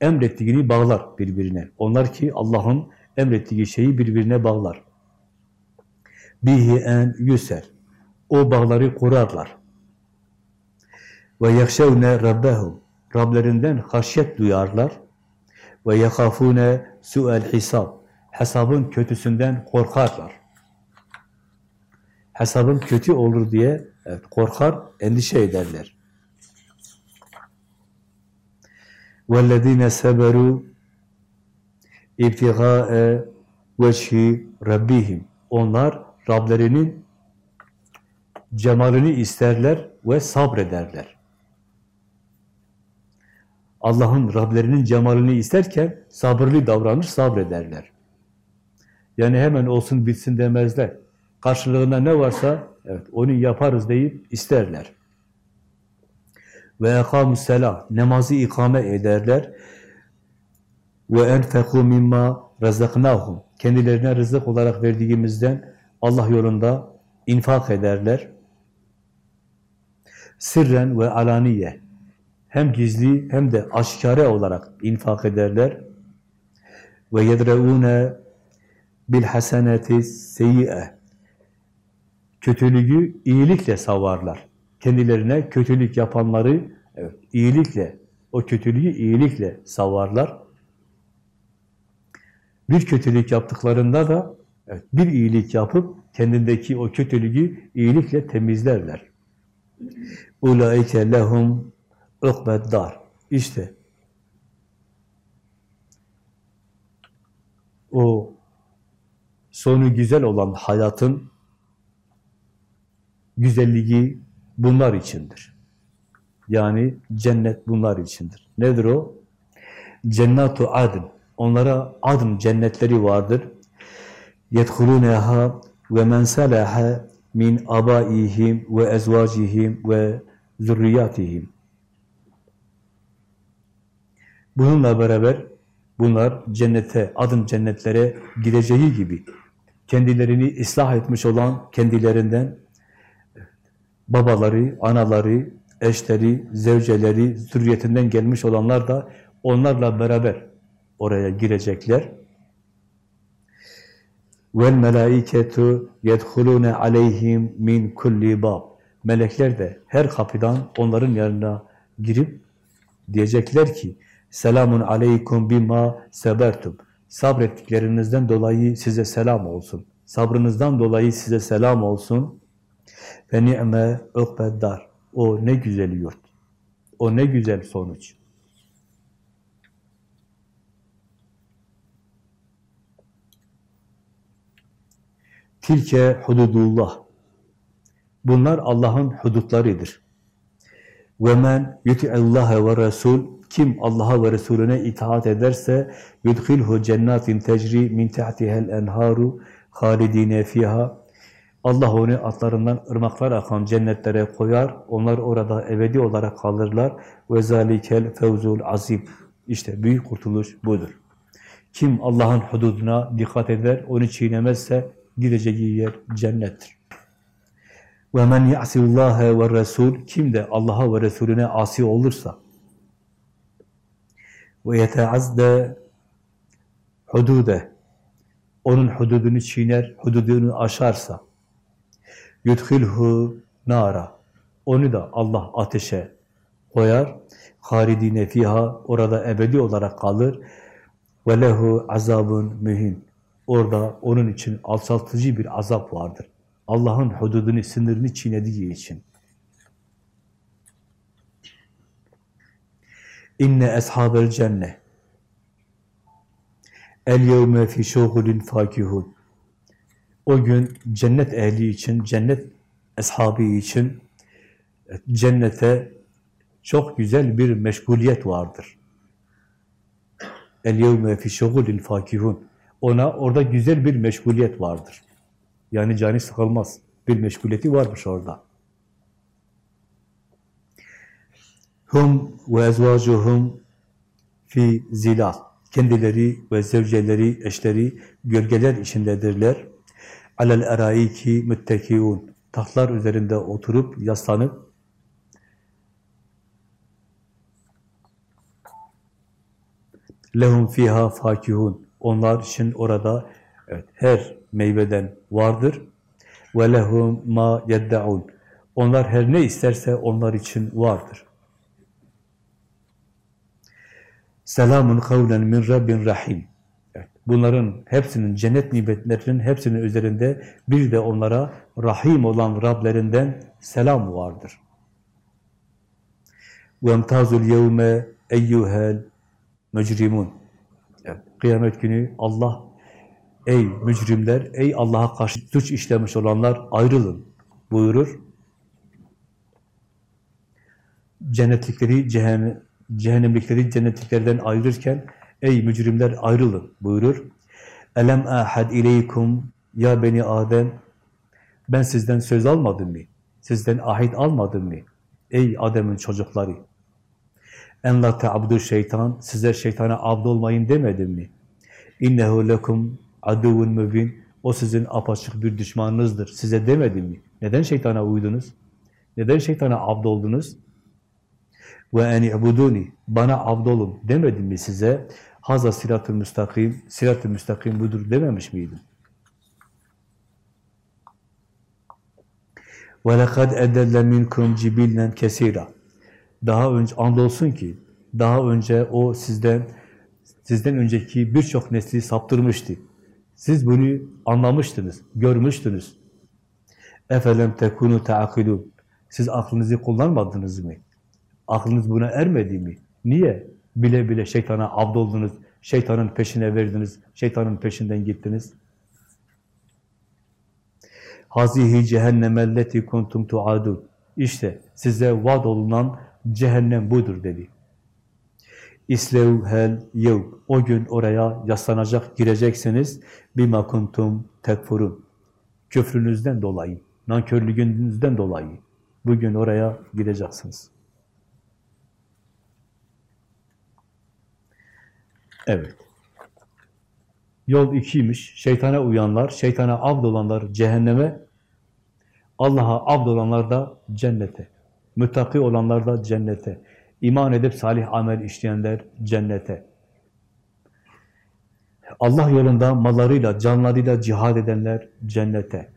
emrettiğini bağlar birbirine. Onlar ki Allah'ın emrettiği şeyi birbirine bağlar. Bihi en yüser. O bağları kurarlar. Ve yekşevne rabbehum. Rablerinden haşyet duyarlar. Ve yekafune su'el hisab. Hesabın kötüsünden korkarlar. Hesabın kötü olur diye evet, korkar, endişe ederler. وَالَّذ۪ينَ سَبَرُوا اِبْتِغَاءَ وَجْهِ رَبِّهِمْ Onlar Rablerinin cemalini isterler ve sabrederler. Allah'ın Rablerinin cemalini isterken sabırlı davranır, sabrederler. Yani hemen olsun bitsin demezler. Karşılığında ne varsa evet onu yaparız deyip isterler ve ekamus selah namazı ikame ederler ve enfeku mimma razaknahum kendilerine rızık olarak verdiğimizden Allah yolunda infak ederler. Sirren ve alaniye hem gizli hem de aşikare olarak infak ederler. Ve yedreune bil haseneti seyyi'e kötülüğü iyilikle savarlar kendilerine kötülük yapanları evet, iyilikle, o kötülüğü iyilikle savarlar. Bir kötülük yaptıklarında da Evet, bir iyilik yapıp kendindeki o kötülüğü iyilikle temizlerler. Ulaike lehum ukbeddar. İşte o sonu güzel olan hayatın güzelliği bunlar içindir. Yani cennet bunlar içindir. Nedir o? Cennatu adın. Onlara adın cennetleri vardır. يَدْخُلُونَهَا وَمَنْ سَلَحَ min abaihim ve ezvacihim ve zürriyatihim. Bununla beraber bunlar cennete, adım cennetlere gireceği gibi kendilerini ıslah etmiş olan kendilerinden babaları, anaları, eşleri, zevceleri, zürriyetinden gelmiş olanlar da onlarla beraber oraya girecekler. Vel melaiketu yedhulune aleyhim min kulli bab. Melekler de her kapıdan onların yanına girip diyecekler ki selamun aleykum bima sebertum. Sabrettiklerinizden dolayı size selam olsun. Sabrınızdan dolayı size selam olsun. Ve ni'me ukbeddar. O ne güzel yurt. O ne güzel sonuç. Tilke hududullah. Bunlar Allah'ın hudutlarıdır. Ve men yuti'allaha ve rasul kim Allah'a ve Resulüne itaat ederse yudkhilhu cennetin tecri min tahtiha'l enharu halidine fiha Allah onu atlarından ırmaklar akan cennetlere koyar. Onlar orada ebedi olarak kalırlar. Ve zalikel fevzul azim. İşte büyük kurtuluş budur. Kim Allah'ın hududuna dikkat eder, onu çiğnemezse gideceği yer cennettir. Men ya'sillaha ve resul kim de Allah'a ve Resulüne asi olursa ve yeteazde hudude onun hududunu çiğner, hududunu aşarsa yudhilhu nara onu da Allah ateşe koyar. Haridine fiha orada ebedi olarak kalır. Lehu azabun mühin. Orada onun için alçaltıcı bir azap vardır. Allah'ın hududunu, sınırını çiğnediği için. İnne eshabel cenne el yevme fi şugulin fakihun o gün cennet ehli için, cennet eshabı için cennete çok güzel bir meşguliyet vardır. El yevme fi şugulil fakihun. Ona orada güzel bir meşguliyet vardır. Yani cani sıkılmaz. Bir meşguliyeti varmış orada. Hum ve ezvacuhum fi zilal. Kendileri ve zevceleri, eşleri gölgeler içindedirler alel eraiki müttekiun. Tahtlar üzerinde oturup, yaslanıp lehum fiha fakihun. Onlar için orada evet, her meyveden vardır. Ve lehum ma yeddaun. Onlar her ne isterse onlar için vardır. Selamun kavlen min Rabbin rahim. Bunların hepsinin, cennet nimetlerinin hepsinin üzerinde bir de onlara Rahim olan Rablerinden selam vardır. وَاَمْتَازُ الْيَوْمَ اَيُّهَا mücrimun. Kıyamet günü Allah, ey mücrimler, ey Allah'a karşı suç işlemiş olanlar ayrılın buyurur. Cennetlikleri, cehennem, cehennemlikleri cennetliklerden ayırırken Ey mücrimler ayrılın buyurur. Elem ahad ileykum ya beni Adem ben sizden söz almadım mı? Sizden ahit almadım mı? Ey Adem'in çocukları. En la te'abdu şeytan size şeytana abd olmayın demedim mi? İnnehu lekum aduvun mübin o sizin apaçık bir düşmanınızdır. Size demedim mi? Neden şeytana uydunuz? Neden şeytana abd oldunuz? Ve en ibuduni bana abd olun demedim mi size? Haza sirat-ı müstakim, sirat-ı müstakim budur dememiş miydim? وَلَقَدْ اَدَلَّ مِنْكُمْ جِبِلًا kesira. daha önce, andolsun ki, daha önce o sizden, sizden önceki birçok nesli saptırmıştı. Siz bunu anlamıştınız, görmüştünüz. Efelem tekunu taakilun. Siz aklınızı kullanmadınız mı? Aklınız buna ermedi mi? Niye? Bile bile şeytana abdoldunuz, şeytanın peşine verdiniz, şeytanın peşinden gittiniz. Hazihi cehennemelleti kuntum tuadun. İşte size vaad olunan cehennem budur dedi. İslevhel yev. O gün oraya yaslanacak, gireceksiniz. Bima kuntum tekfurun. Küfrünüzden dolayı, nankörlüğünüzden dolayı. Bugün oraya gideceksiniz. Evet. Yol ikiymiş. Şeytana uyanlar, şeytana avdolanlar cehenneme, Allah'a avdolanlar da cennete. Müttaki olanlar da cennete. İman edip salih amel işleyenler cennete. Allah yolunda mallarıyla, canlarıyla cihad edenler cennete.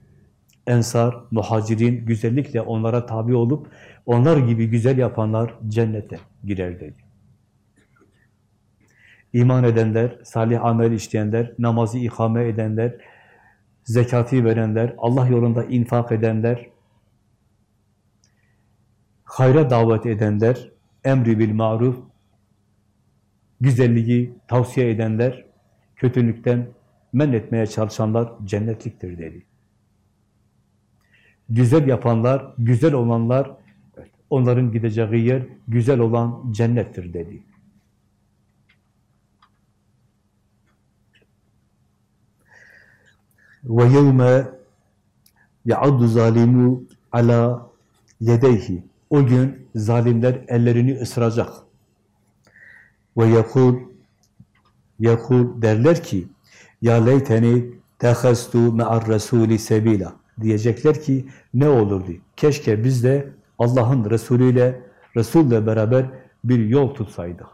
Ensar, muhacirin güzellikle onlara tabi olup onlar gibi güzel yapanlar cennete girer dedi. İman edenler, salih amel işleyenler, namazı ikame edenler, zekatı verenler, Allah yolunda infak edenler, hayra davet edenler, emri bil maruf, güzelliği tavsiye edenler, kötülükten men etmeye çalışanlar cennetliktir dedi. Güzel yapanlar, güzel olanlar, onların gideceği yer güzel olan cennettir dedi. Ve yevme ya'uddu zalimu ala yedeyhi. O gün zalimler ellerini ısıracak. Ve yakul yakul derler ki ya leyteni tehastu me'ar rasuli sebila diyecekler ki ne olurdu? Keşke biz de Allah'ın Resulüyle Resul'le beraber bir yol tutsaydık.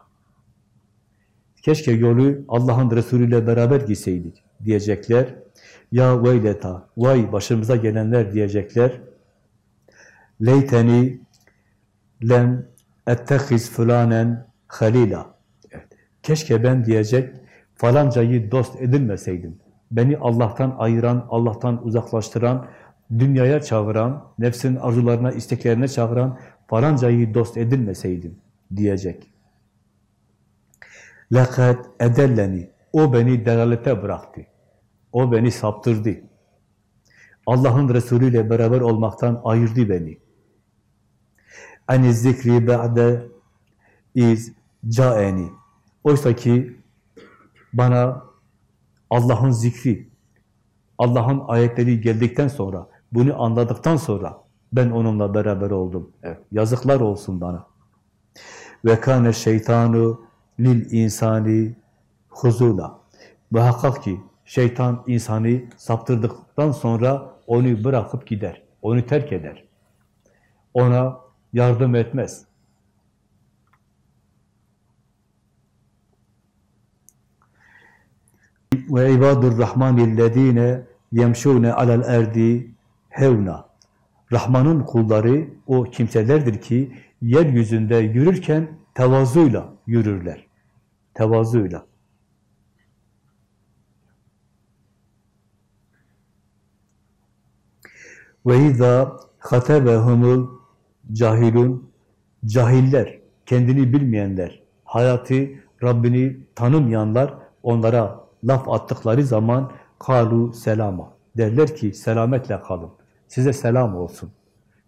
Keşke yolu Allah'ın Resulüyle beraber gitseydik diyecekler. Ya veyleta, vay başımıza gelenler diyecekler. Leyteni lem ettehiz fulanen halila. Evet. Keşke ben diyecek falancayı dost edinmeseydim. Beni Allah'tan ayıran, Allah'tan uzaklaştıran, dünyaya çağıran, nefsin arzularına, isteklerine çağıran falancayı dost edinmeseydim diyecek. Lekad edelleni. O beni delalete bıraktı. O beni saptırdı. Allah'ın Resulü ile beraber olmaktan ayırdı beni. Ani zikri ba'de iz caeni. Oysa ki bana Allah'ın zikri, Allah'ın ayetleri geldikten sonra, bunu anladıktan sonra ben onunla beraber oldum. Evet, yazıklar olsun bana. Ve kâne şeytanu lil insani huzula. Muhakkak ki şeytan insanı saptırdıktan sonra onu bırakıp gider. Onu terk eder. Ona yardım etmez. Ve ibadur rahmanillezine yemşûne alel erdi hevna. Rahman'ın kulları o kimselerdir ki yeryüzünde yürürken tevazuyla yürürler. Tevazuyla. Ve izâ hatebehumul cahilun cahiller, kendini bilmeyenler, hayatı, Rabbini tanımayanlar onlara laf attıkları zaman kalu selama. Derler ki selametle kalın. Size selam olsun.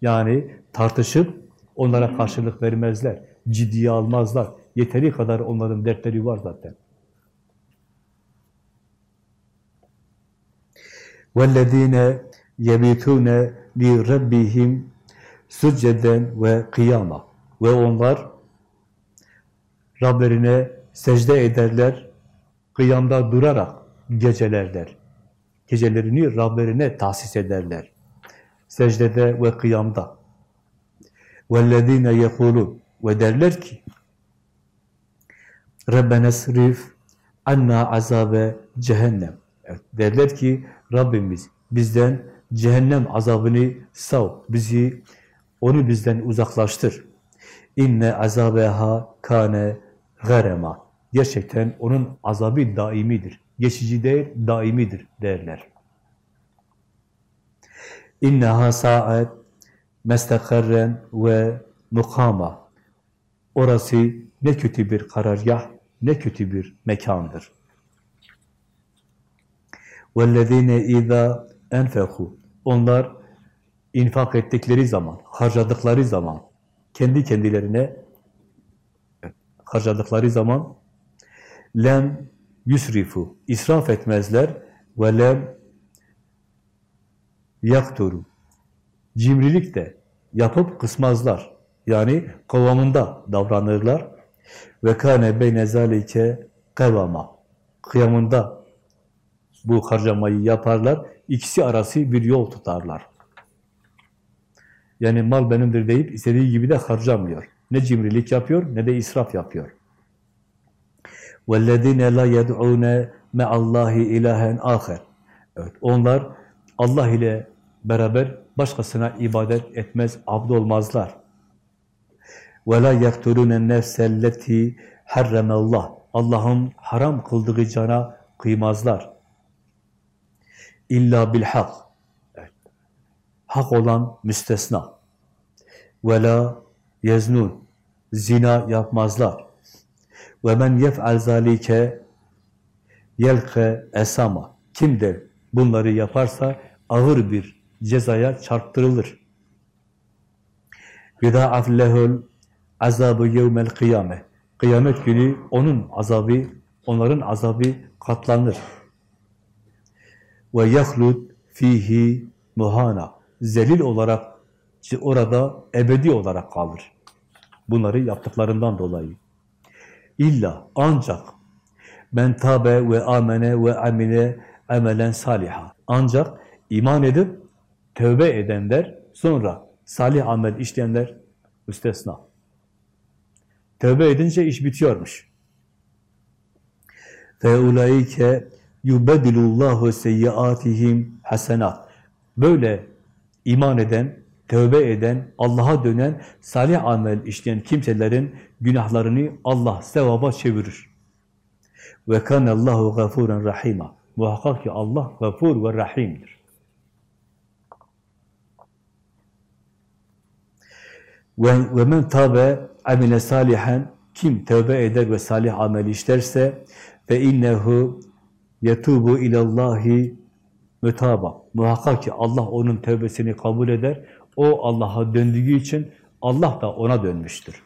Yani tartışıp onlara karşılık vermezler. Ciddiye almazlar. Yeteri kadar onların dertleri var zaten. وَالَّذ۪ينَ يَبِيتُونَ لِرَبِّهِمْ sücceden ve kıyama. Ve onlar Rablerine secde ederler, kıyamda durarak gecelerler. Gecelerini Rablerine tahsis ederler. Secdede ve kıyamda. وَالَّذ۪ينَ يَقُولُونَ Ve derler ki, Rabbena srif anna azabe cehennem. Evet, derler ki Rabbimiz bizden cehennem azabını sav, bizi onu bizden uzaklaştır. İnne azabeha kane garema. Gerçekten onun azabı daimidir. Geçici değil, daimidir derler. İnneha sa'et mestekarren ve mukama. Orası ne kötü bir karargah, ne kötü bir mekandır. وَالَّذ۪ينَ اِذَا اَنْفَقُوا Onlar infak ettikleri zaman, harcadıkları zaman, kendi kendilerine harcadıkları zaman lem yusrifu, israf etmezler ve lem yakturu. Cimrilik de yapıp kısmazlar. Yani kıvamında davranırlar. Ve kâne beyne zâlike kevama. Kıyamında bu harcamayı yaparlar. İkisi arası bir yol tutarlar. Yani mal benimdir deyip istediği gibi de harcamıyor. Ne cimrilik yapıyor ne de israf yapıyor. وَالَّذِينَ لَا يَدْعُونَ مَعَ اللّٰهِ اِلَٰهًا آخر. Evet, onlar Allah ile beraber başkasına ibadet etmez, abd olmazlar. وَلَا يَقْتُلُونَ النَّفْسَ الَّتِي حَرَّمَ اللّٰهِ Allah'ın haram kıldığı cana kıymazlar. İlla bil hak. Evet. Hak olan müstesna. Vela yeznun. Zina yapmazlar. Ve men yef'al zalike yelke esama. Kim de bunları yaparsa ağır bir cezaya çarptırılır. Yudâ'af lehul azabı yevmel kıyame. Kıyamet günü onun azabı, onların azabı katlanır. Ve yahlud fihi muhana Zelil olarak orada ebedi olarak kalır. Bunları yaptıklarından dolayı. İlla ancak men tabe ve amene ve amile amelen saliha. Ancak iman edip tövbe edenler sonra salih amel işleyenler müstesna. Tövbe edince iş bitiyormuş. فَاُولَٰئِكَ يُبَدِلُ اللّٰهُ سَيِّئَاتِهِمْ hasenat. Böyle iman eden, tövbe eden, Allah'a dönen, salih amel işleyen kimselerin günahlarını Allah sevaba çevirir. Ve kanallahu gafuran rahima. Muhakkak ki Allah gafur ve rahimdir. Ve, ve men tabe amile salihen kim tövbe eder ve salih amel işlerse ve innehu yetubu ilallahi mütaba. Muhakkak ki Allah onun tövbesini kabul eder. O Allah'a döndüğü için Allah da ona dönmüştür.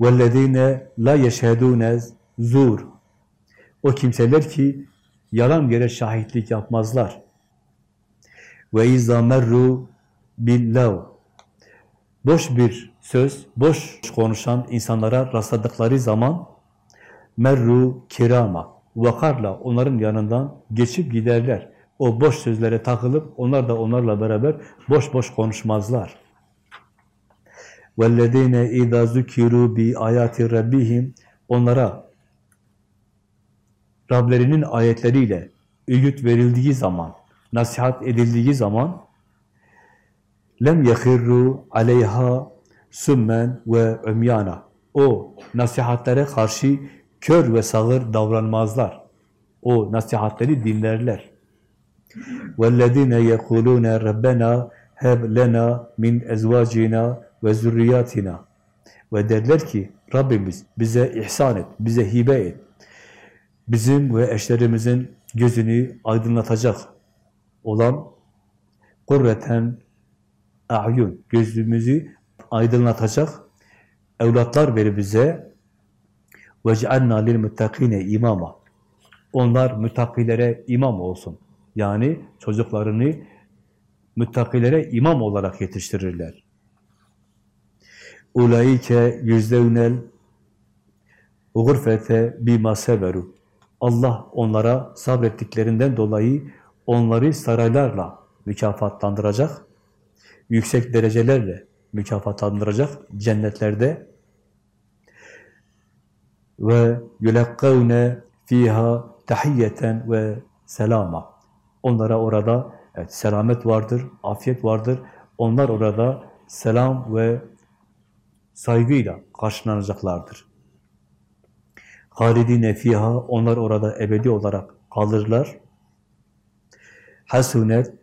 وَالَّذ۪ينَ لَا يَشْهَدُونَ zur. O kimseler ki yalan yere şahitlik yapmazlar. Ve izâ merru billav. Boş bir söz, boş konuşan insanlara rastladıkları zaman merru kirama, vakarla onların yanından geçip giderler. O boş sözlere takılıp onlar da onlarla beraber boş boş konuşmazlar. وَالَّذ۪ينَ اِذَا ذُكِرُوا بِآيَاتِ رَبِّهِمْ Onlara Rablerinin ayetleriyle öğüt verildiği zaman, nasihat edildiği zaman lem yehirru aleyha summen ve ömyana. O nasihatlere karşı kör ve sağır davranmazlar. O nasihatleri dinlerler. وَالَّذ۪ينَ يَقُولُونَ رَبَّنَا هَبْ لَنَا مِنْ اَزْوَاجِنَا ve zürriyatina. Ve derler ki Rabbimiz bize ihsan et, bize hibe et. Bizim ve eşlerimizin gözünü aydınlatacak olan kurreten a'yun, gözümüzü aydınlatacak evlatlar ver bize وَجْعَلْنَا لِلْمُتَّقِينَ imama. Onlar müttakilere imam olsun. Yani çocuklarını müttakilere imam olarak yetiştirirler. Ulaike yüzdevnel gurfete bima severu. Allah onlara sabrettiklerinden dolayı onları saraylarla mükafatlandıracak, yüksek derecelerle mükafatlandıracak cennetlerde ve yulekkavne fiha tahiyyeten ve selama. Onlara orada evet, selamet vardır, afiyet vardır. Onlar orada selam ve saygıyla karşılanacaklardır. halidine fiha onlar orada ebedi olarak kalırlar. Hasunet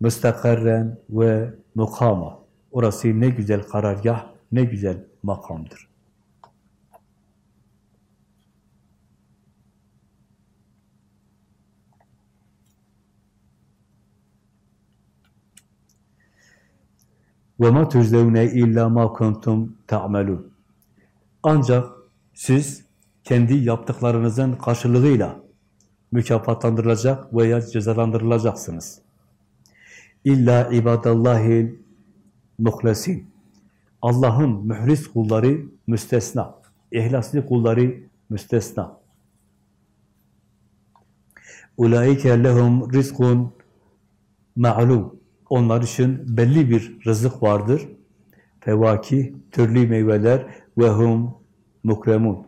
müstakarren ve mukama. Orası ne güzel karargah, ne güzel makamdır. وَمَا تُجْزَوْنَ اِلَّا مَا كُنْتُمْ تَعْمَلُونَ Ancak siz kendi yaptıklarınızın karşılığıyla mükafatlandırılacak veya cezalandırılacaksınız. İlla ibadallahil muhlesin. Allah'ın mühris kulları müstesna. İhlaslı kulları müstesna. Ulaike lehum rizkun ma'lum. Onlar için belli bir rızık vardır. Fevaki, türlü meyveler ve hum mukremun.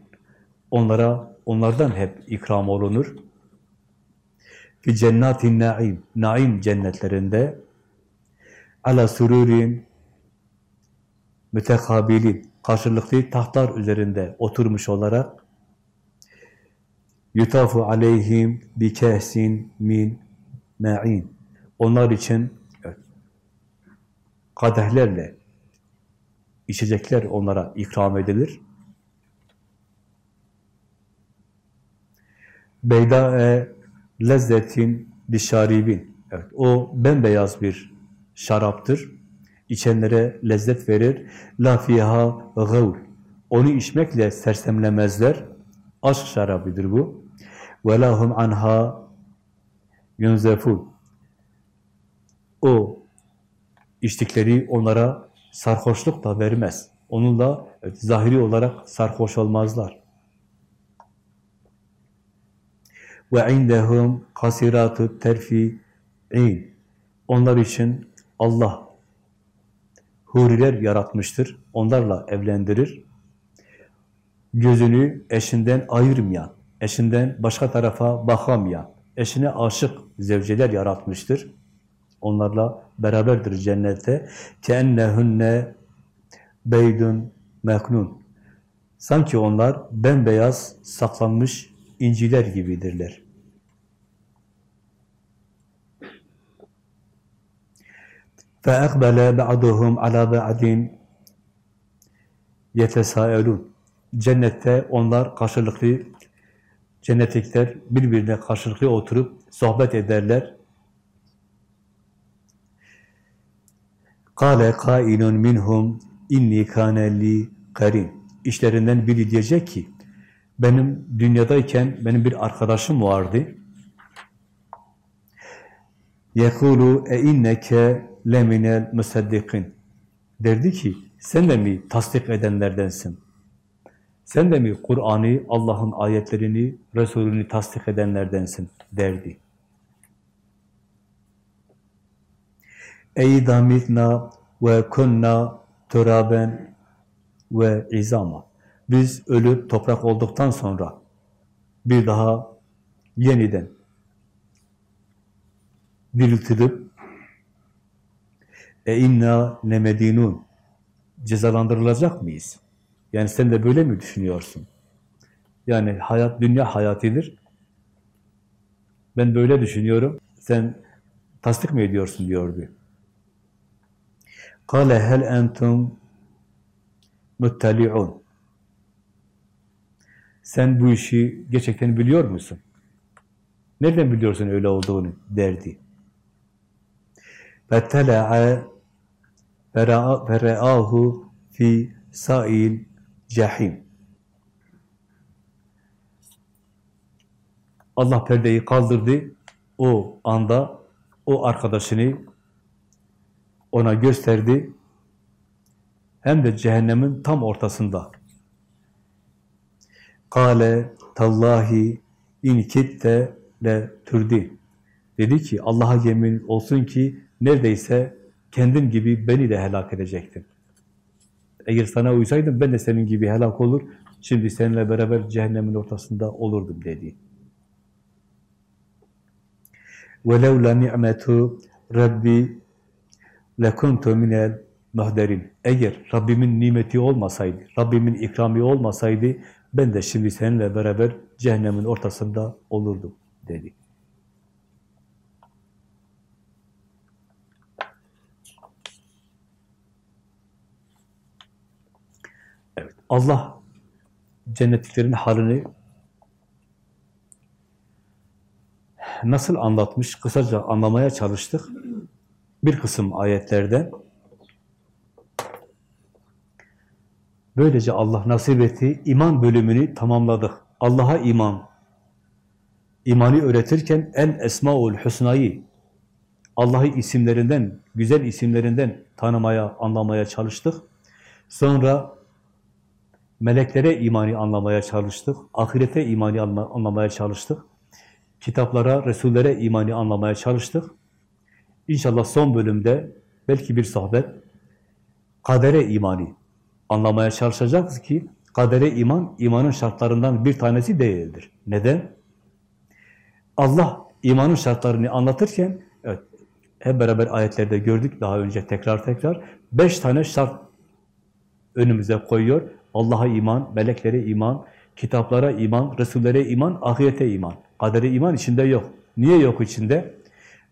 Onlara, onlardan hep ikram olunur. Fi cennatin naim, naim cennetlerinde ala sururin mütekabilin, karşılıklı tahtlar üzerinde oturmuş olarak yutafu aleyhim bi kehsin min ma'in. Onlar için kadehlerle içecekler onlara ikram edilir. Beyda-e lezzetin dişaribin. Evet, o bembeyaz bir şaraptır. İçenlere lezzet verir. La fiha gavl. Onu içmekle sersemlemezler. Aşk şarabıdır bu. Ve lahum anha yunzefun. O içtikleri onlara sarhoşluk da vermez. Onunla evet, zahiri olarak sarhoş olmazlar. Ve indehum kasiratu terfi'in. Onlar için Allah huriler yaratmıştır. Onlarla evlendirir. Gözünü eşinden ayırmayan, eşinden başka tarafa bakamayan, eşine aşık zevceler yaratmıştır. Onlarla beraberdir cennette. Keennehunne beydun meknun. Sanki onlar bembeyaz saklanmış inciler gibidirler. فَاَقْبَلَ بَعْضُهُمْ عَلَى بَعْدٍ يَتَسَائَلُونَ Cennette onlar karşılıklı, cennetlikler birbirine karşılıklı oturup sohbet ederler. Kale kailun minhum inni kana li karin. İşlerinden biri diyecek ki benim dünyadayken benim bir arkadaşım vardı. Yekulu e inneke leminel musaddikin. Derdi ki sen de mi tasdik edenlerdensin? Sen de mi Kur'an'ı, Allah'ın ayetlerini, Resulünü tasdik edenlerdensin derdi. Ey damitna ve kunna turaben ve izama. Biz ölüp toprak olduktan sonra bir daha yeniden diriltilip e inna lemedinun cezalandırılacak mıyız? Yani sen de böyle mi düşünüyorsun? Yani hayat dünya hayatıdır. Ben böyle düşünüyorum. Sen tasdik mi ediyorsun diyordu. Kale hel entum muttali'un. Sen bu işi gerçekten biliyor musun? Nereden biliyorsun öyle olduğunu derdi. Fettela'a fere'ahu fi sa'il cehim. Allah perdeyi kaldırdı. O anda o arkadaşını ona gösterdi. Hem de cehennemin tam ortasında. Kale tallahi in kitte le türdi. Dedi ki Allah'a yemin olsun ki neredeyse kendin gibi beni de helak edecektin. Eğer sana uysaydım ben de senin gibi helak olur. Şimdi seninle beraber cehennemin ortasında olurdum dedi. وَلَوْلَا نِعْمَةُ Rabbi lekuntu minel muhderin. Eğer Rabbimin nimeti olmasaydı, Rabbimin ikrami olmasaydı ben de şimdi seninle beraber cehennemin ortasında olurdum dedi. Evet, Allah cennetliklerin halini nasıl anlatmış? Kısaca anlamaya çalıştık. Bir kısım ayetlerde Böylece Allah nasip etti, iman bölümünü tamamladık. Allah'a iman. İmanı öğretirken el esmaul husnayı, Allah'ı isimlerinden, güzel isimlerinden tanımaya, anlamaya çalıştık. Sonra meleklere imanı anlamaya çalıştık. Ahirete imanı anlamaya çalıştık. Kitaplara, Resullere imanı anlamaya çalıştık. İnşallah son bölümde belki bir sohbet kadere imanı anlamaya çalışacağız ki kadere iman, imanın şartlarından bir tanesi değildir. Neden? Allah imanın şartlarını anlatırken, evet, hep beraber ayetlerde gördük daha önce tekrar tekrar, beş tane şart önümüze koyuyor. Allah'a iman, meleklere iman, kitaplara iman, Resullere iman, ahirete iman. Kadere iman içinde yok. Niye yok içinde?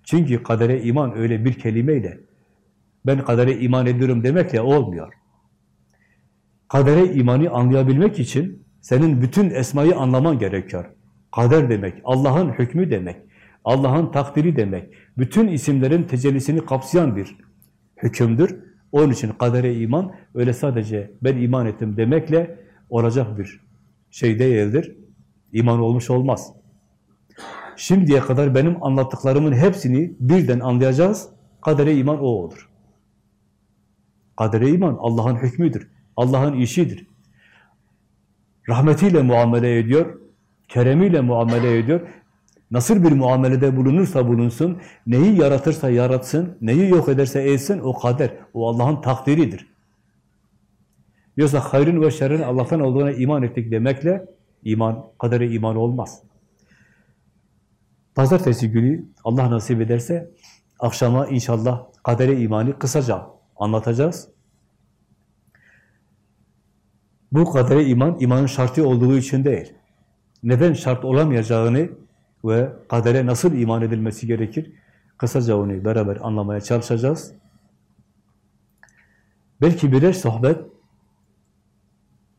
Çünkü kadere iman öyle bir kelimeyle, ben kadere iman ediyorum demekle olmuyor kadere imanı anlayabilmek için senin bütün esmayı anlaman gerekiyor. Kader demek, Allah'ın hükmü demek, Allah'ın takdiri demek. Bütün isimlerin tecellisini kapsayan bir hükümdür. Onun için kadere iman öyle sadece ben iman ettim demekle olacak bir şey değildir. İman olmuş olmaz. Şimdiye kadar benim anlattıklarımın hepsini birden anlayacağız. Kadere iman o olur. Kadere iman Allah'ın hükmüdür. Allah'ın işidir. Rahmetiyle muamele ediyor, keremiyle muamele ediyor. Nasıl bir muamelede bulunursa bulunsun, neyi yaratırsa yaratsın, neyi yok ederse etsin, o kader, o Allah'ın takdiridir. Yoksa hayrın ve şerrin Allah'tan olduğuna iman ettik demekle, iman, kadere iman olmaz. Pazartesi günü Allah nasip ederse, akşama inşallah kadere imanı kısaca anlatacağız. Bu kadere iman, imanın şartı olduğu için değil. Neden şart olamayacağını ve kadere nasıl iman edilmesi gerekir? Kısaca onu beraber anlamaya çalışacağız. Belki birer sohbet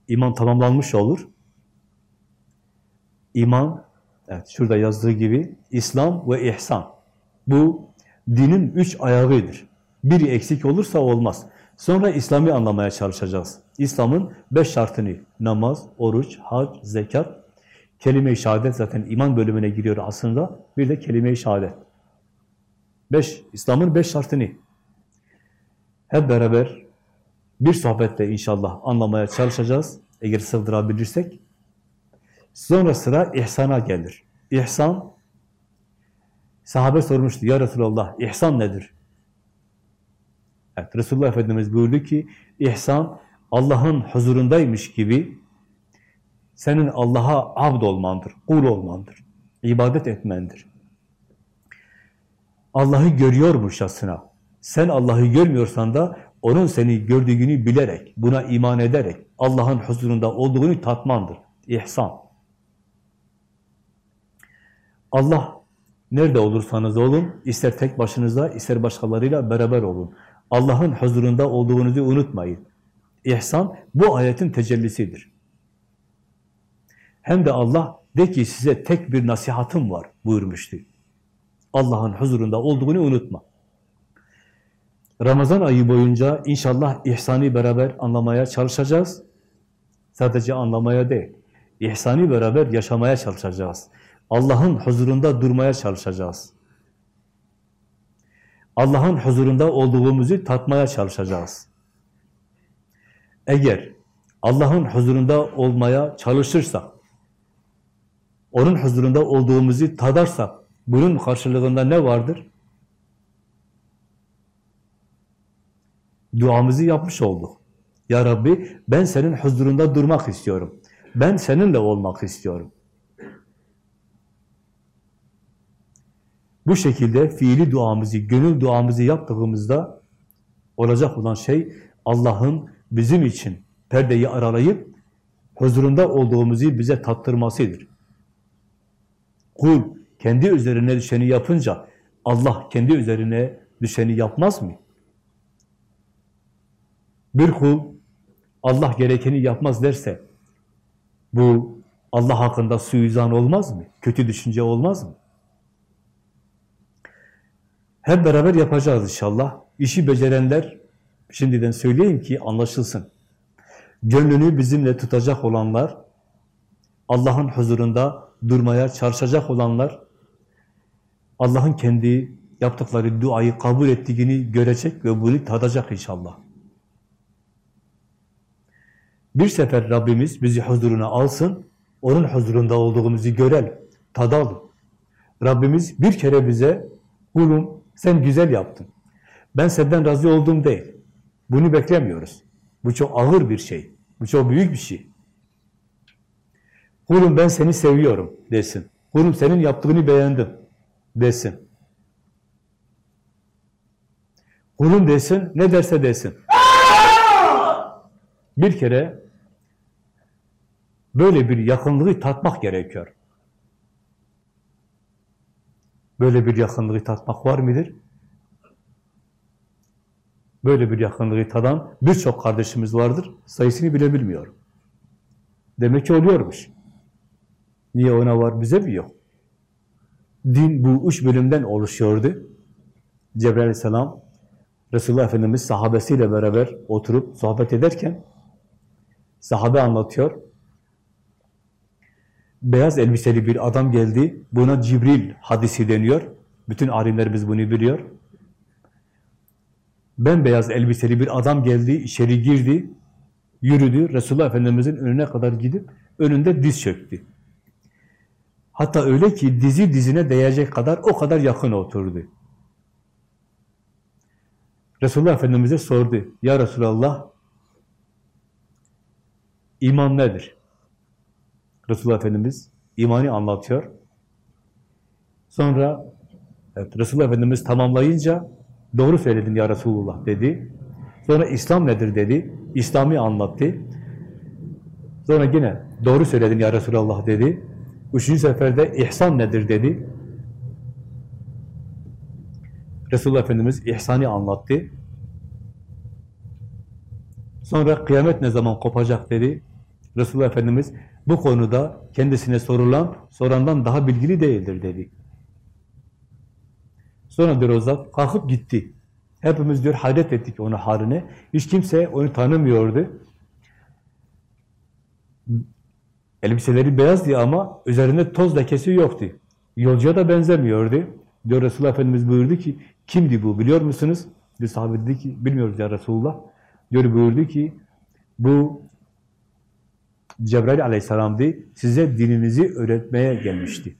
iman tamamlanmış olur. İman, evet şurada yazdığı gibi İslam ve ihsan. Bu dinin üç ayağıdır. Biri eksik olursa olmaz. Sonra İslam'ı anlamaya çalışacağız. İslam'ın beş şartını, namaz, oruç, hac, zekat, kelime-i şehadet zaten iman bölümüne giriyor aslında. Bir de kelime-i şehadet. Beş, İslam'ın beş şartını hep beraber bir sohbette inşallah anlamaya çalışacağız. Eğer sığdırabilirsek. Sonra sıra ihsana gelir. İhsan, sahabe sormuştu, ya Resulallah, ihsan nedir? Evet, Resulullah Efendimiz buyurdu ki, ihsan Allah'ın huzurundaymış gibi senin Allah'a abd olmandır, kul olmandır, ibadet etmendir. Allah'ı görüyormuşçasına, sen Allah'ı görmüyorsan da onun seni gördüğünü bilerek, buna iman ederek Allah'ın huzurunda olduğunu tatmandır. İhsan. Allah nerede olursanız olun, ister tek başınıza, ister başkalarıyla beraber olun. Allah'ın huzurunda olduğunuzu unutmayın. İhsan bu ayetin tecellisidir. Hem de Allah de ki size tek bir nasihatım var buyurmuştu. Allah'ın huzurunda olduğunu unutma. Ramazan ayı boyunca inşallah ihsani beraber anlamaya çalışacağız. Sadece anlamaya değil, ihsani beraber yaşamaya çalışacağız. Allah'ın huzurunda durmaya çalışacağız. Allah'ın huzurunda olduğumuzu tatmaya çalışacağız. Eğer Allah'ın huzurunda olmaya çalışırsak, onun huzurunda olduğumuzu tadarsak, bunun karşılığında ne vardır? Duamızı yapmış olduk. Ya Rabbi ben senin huzurunda durmak istiyorum. Ben seninle olmak istiyorum. Bu şekilde fiili duamızı, gönül duamızı yaptığımızda olacak olan şey Allah'ın bizim için perdeyi aralayıp huzurunda olduğumuzu bize tattırmasıdır. Kul kendi üzerine düşeni yapınca Allah kendi üzerine düşeni yapmaz mı? Bir kul Allah gerekeni yapmaz derse bu Allah hakkında suizan olmaz mı? Kötü düşünce olmaz mı? Hep beraber yapacağız inşallah. İşi becerenler şimdiden söyleyeyim ki anlaşılsın. Gönlünü bizimle tutacak olanlar, Allah'ın huzurunda durmaya çalışacak olanlar, Allah'ın kendi yaptıkları duayı kabul ettiğini görecek ve bunu tadacak inşallah. Bir sefer Rabbimiz bizi huzuruna alsın, onun huzurunda olduğumuzu görelim, tadalım. Rabbimiz bir kere bize, kulum sen güzel yaptın. Ben senden razı oldum değil. Bunu beklemiyoruz. Bu çok ağır bir şey. Bu çok büyük bir şey. Kulum ben seni seviyorum desin. Kulum senin yaptığını beğendim desin. Kulum desin, ne derse desin. Bir kere böyle bir yakınlığı tatmak gerekiyor. Böyle bir yakınlığı tatmak var mıdır? Böyle bir yakınlığı tadan birçok kardeşimiz vardır. Sayısını bile bilmiyorum. Demek ki oluyormuş. Niye ona var, bize mi yok? Din bu üç bölümden oluşuyordu. Cebrail aleyhisselam, Resulullah Efendimiz sahabesiyle beraber oturup sohbet ederken sahabe anlatıyor. Beyaz elbiseli bir adam geldi. Buna Cibril hadisi deniyor. Bütün alimlerimiz bunu biliyor. Bembeyaz elbiseli bir adam geldi, içeri girdi, yürüdü. Resulullah Efendimiz'in önüne kadar gidip önünde diz çöktü. Hatta öyle ki dizi dizine değecek kadar o kadar yakın oturdu. Resulullah Efendimiz'e sordu. Ya Resulallah iman nedir? Resulullah Efendimiz imani anlatıyor. Sonra evet, Resulullah Efendimiz tamamlayınca doğru söyledin ya Resulullah dedi. Sonra İslam nedir dedi. İslam'ı anlattı. Sonra yine doğru söyledin ya Resulallah dedi. Üçüncü seferde ihsan nedir dedi. Resulullah Efendimiz ihsanı anlattı. Sonra kıyamet ne zaman kopacak dedi. Resulullah Efendimiz bu konuda kendisine sorulan, sorandan daha bilgili değildir dedi. Sonra diyor o zat kalkıp gitti. Hepimiz diyor hayret ettik onun haline. Hiç kimse onu tanımıyordu. Elbiseleri beyaz diye ama üzerinde toz lekesi yoktu. Yolcuya da benzemiyordu. Diyor Resulullah Efendimiz buyurdu ki, kimdi bu biliyor musunuz? Bir sahabe dedi ki, bilmiyoruz ya Resulullah. Diyor buyurdu ki, bu Cebrail aleyhisselamdı, size dininizi öğretmeye gelmişti.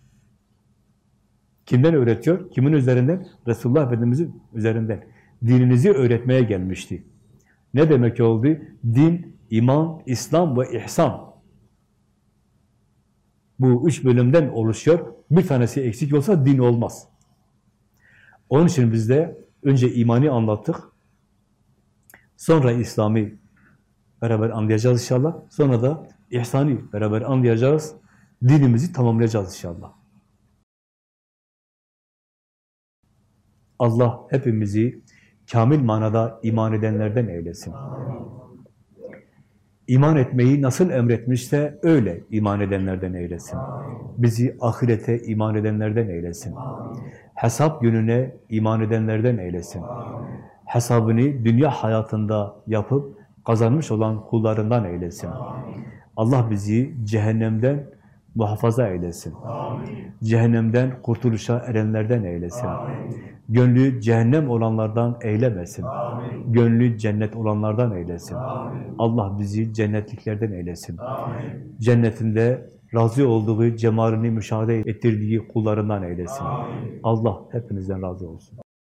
Kimden öğretiyor? Kimin üzerinden? Resulullah Efendimiz'in üzerinden. Dininizi öğretmeye gelmişti. Ne demek oldu? Din, iman, İslam ve ihsan. Bu üç bölümden oluşuyor. Bir tanesi eksik olsa din olmaz. Onun için biz de önce imani anlattık. Sonra İslam'ı beraber anlayacağız inşallah. Sonra da ihsanı beraber anlayacağız. Dinimizi tamamlayacağız inşallah. Allah hepimizi kamil manada iman edenlerden eylesin. İman etmeyi nasıl emretmişse öyle iman edenlerden eylesin. Bizi ahirete iman edenlerden eylesin. Hesap gününe iman edenlerden eylesin. Hesabını dünya hayatında yapıp kazanmış olan kullarından eylesin. Allah bizi cehennemden muhafaza eylesin. Cehennemden kurtuluşa erenlerden eylesin. Gönlü cehennem olanlardan eylemesin. Gönlü cennet olanlardan eylesin. Allah bizi cennetliklerden eylesin. Cennetinde razı olduğu cemalini müşahede ettirdiği kullarından eylesin. Allah hepinizden razı olsun.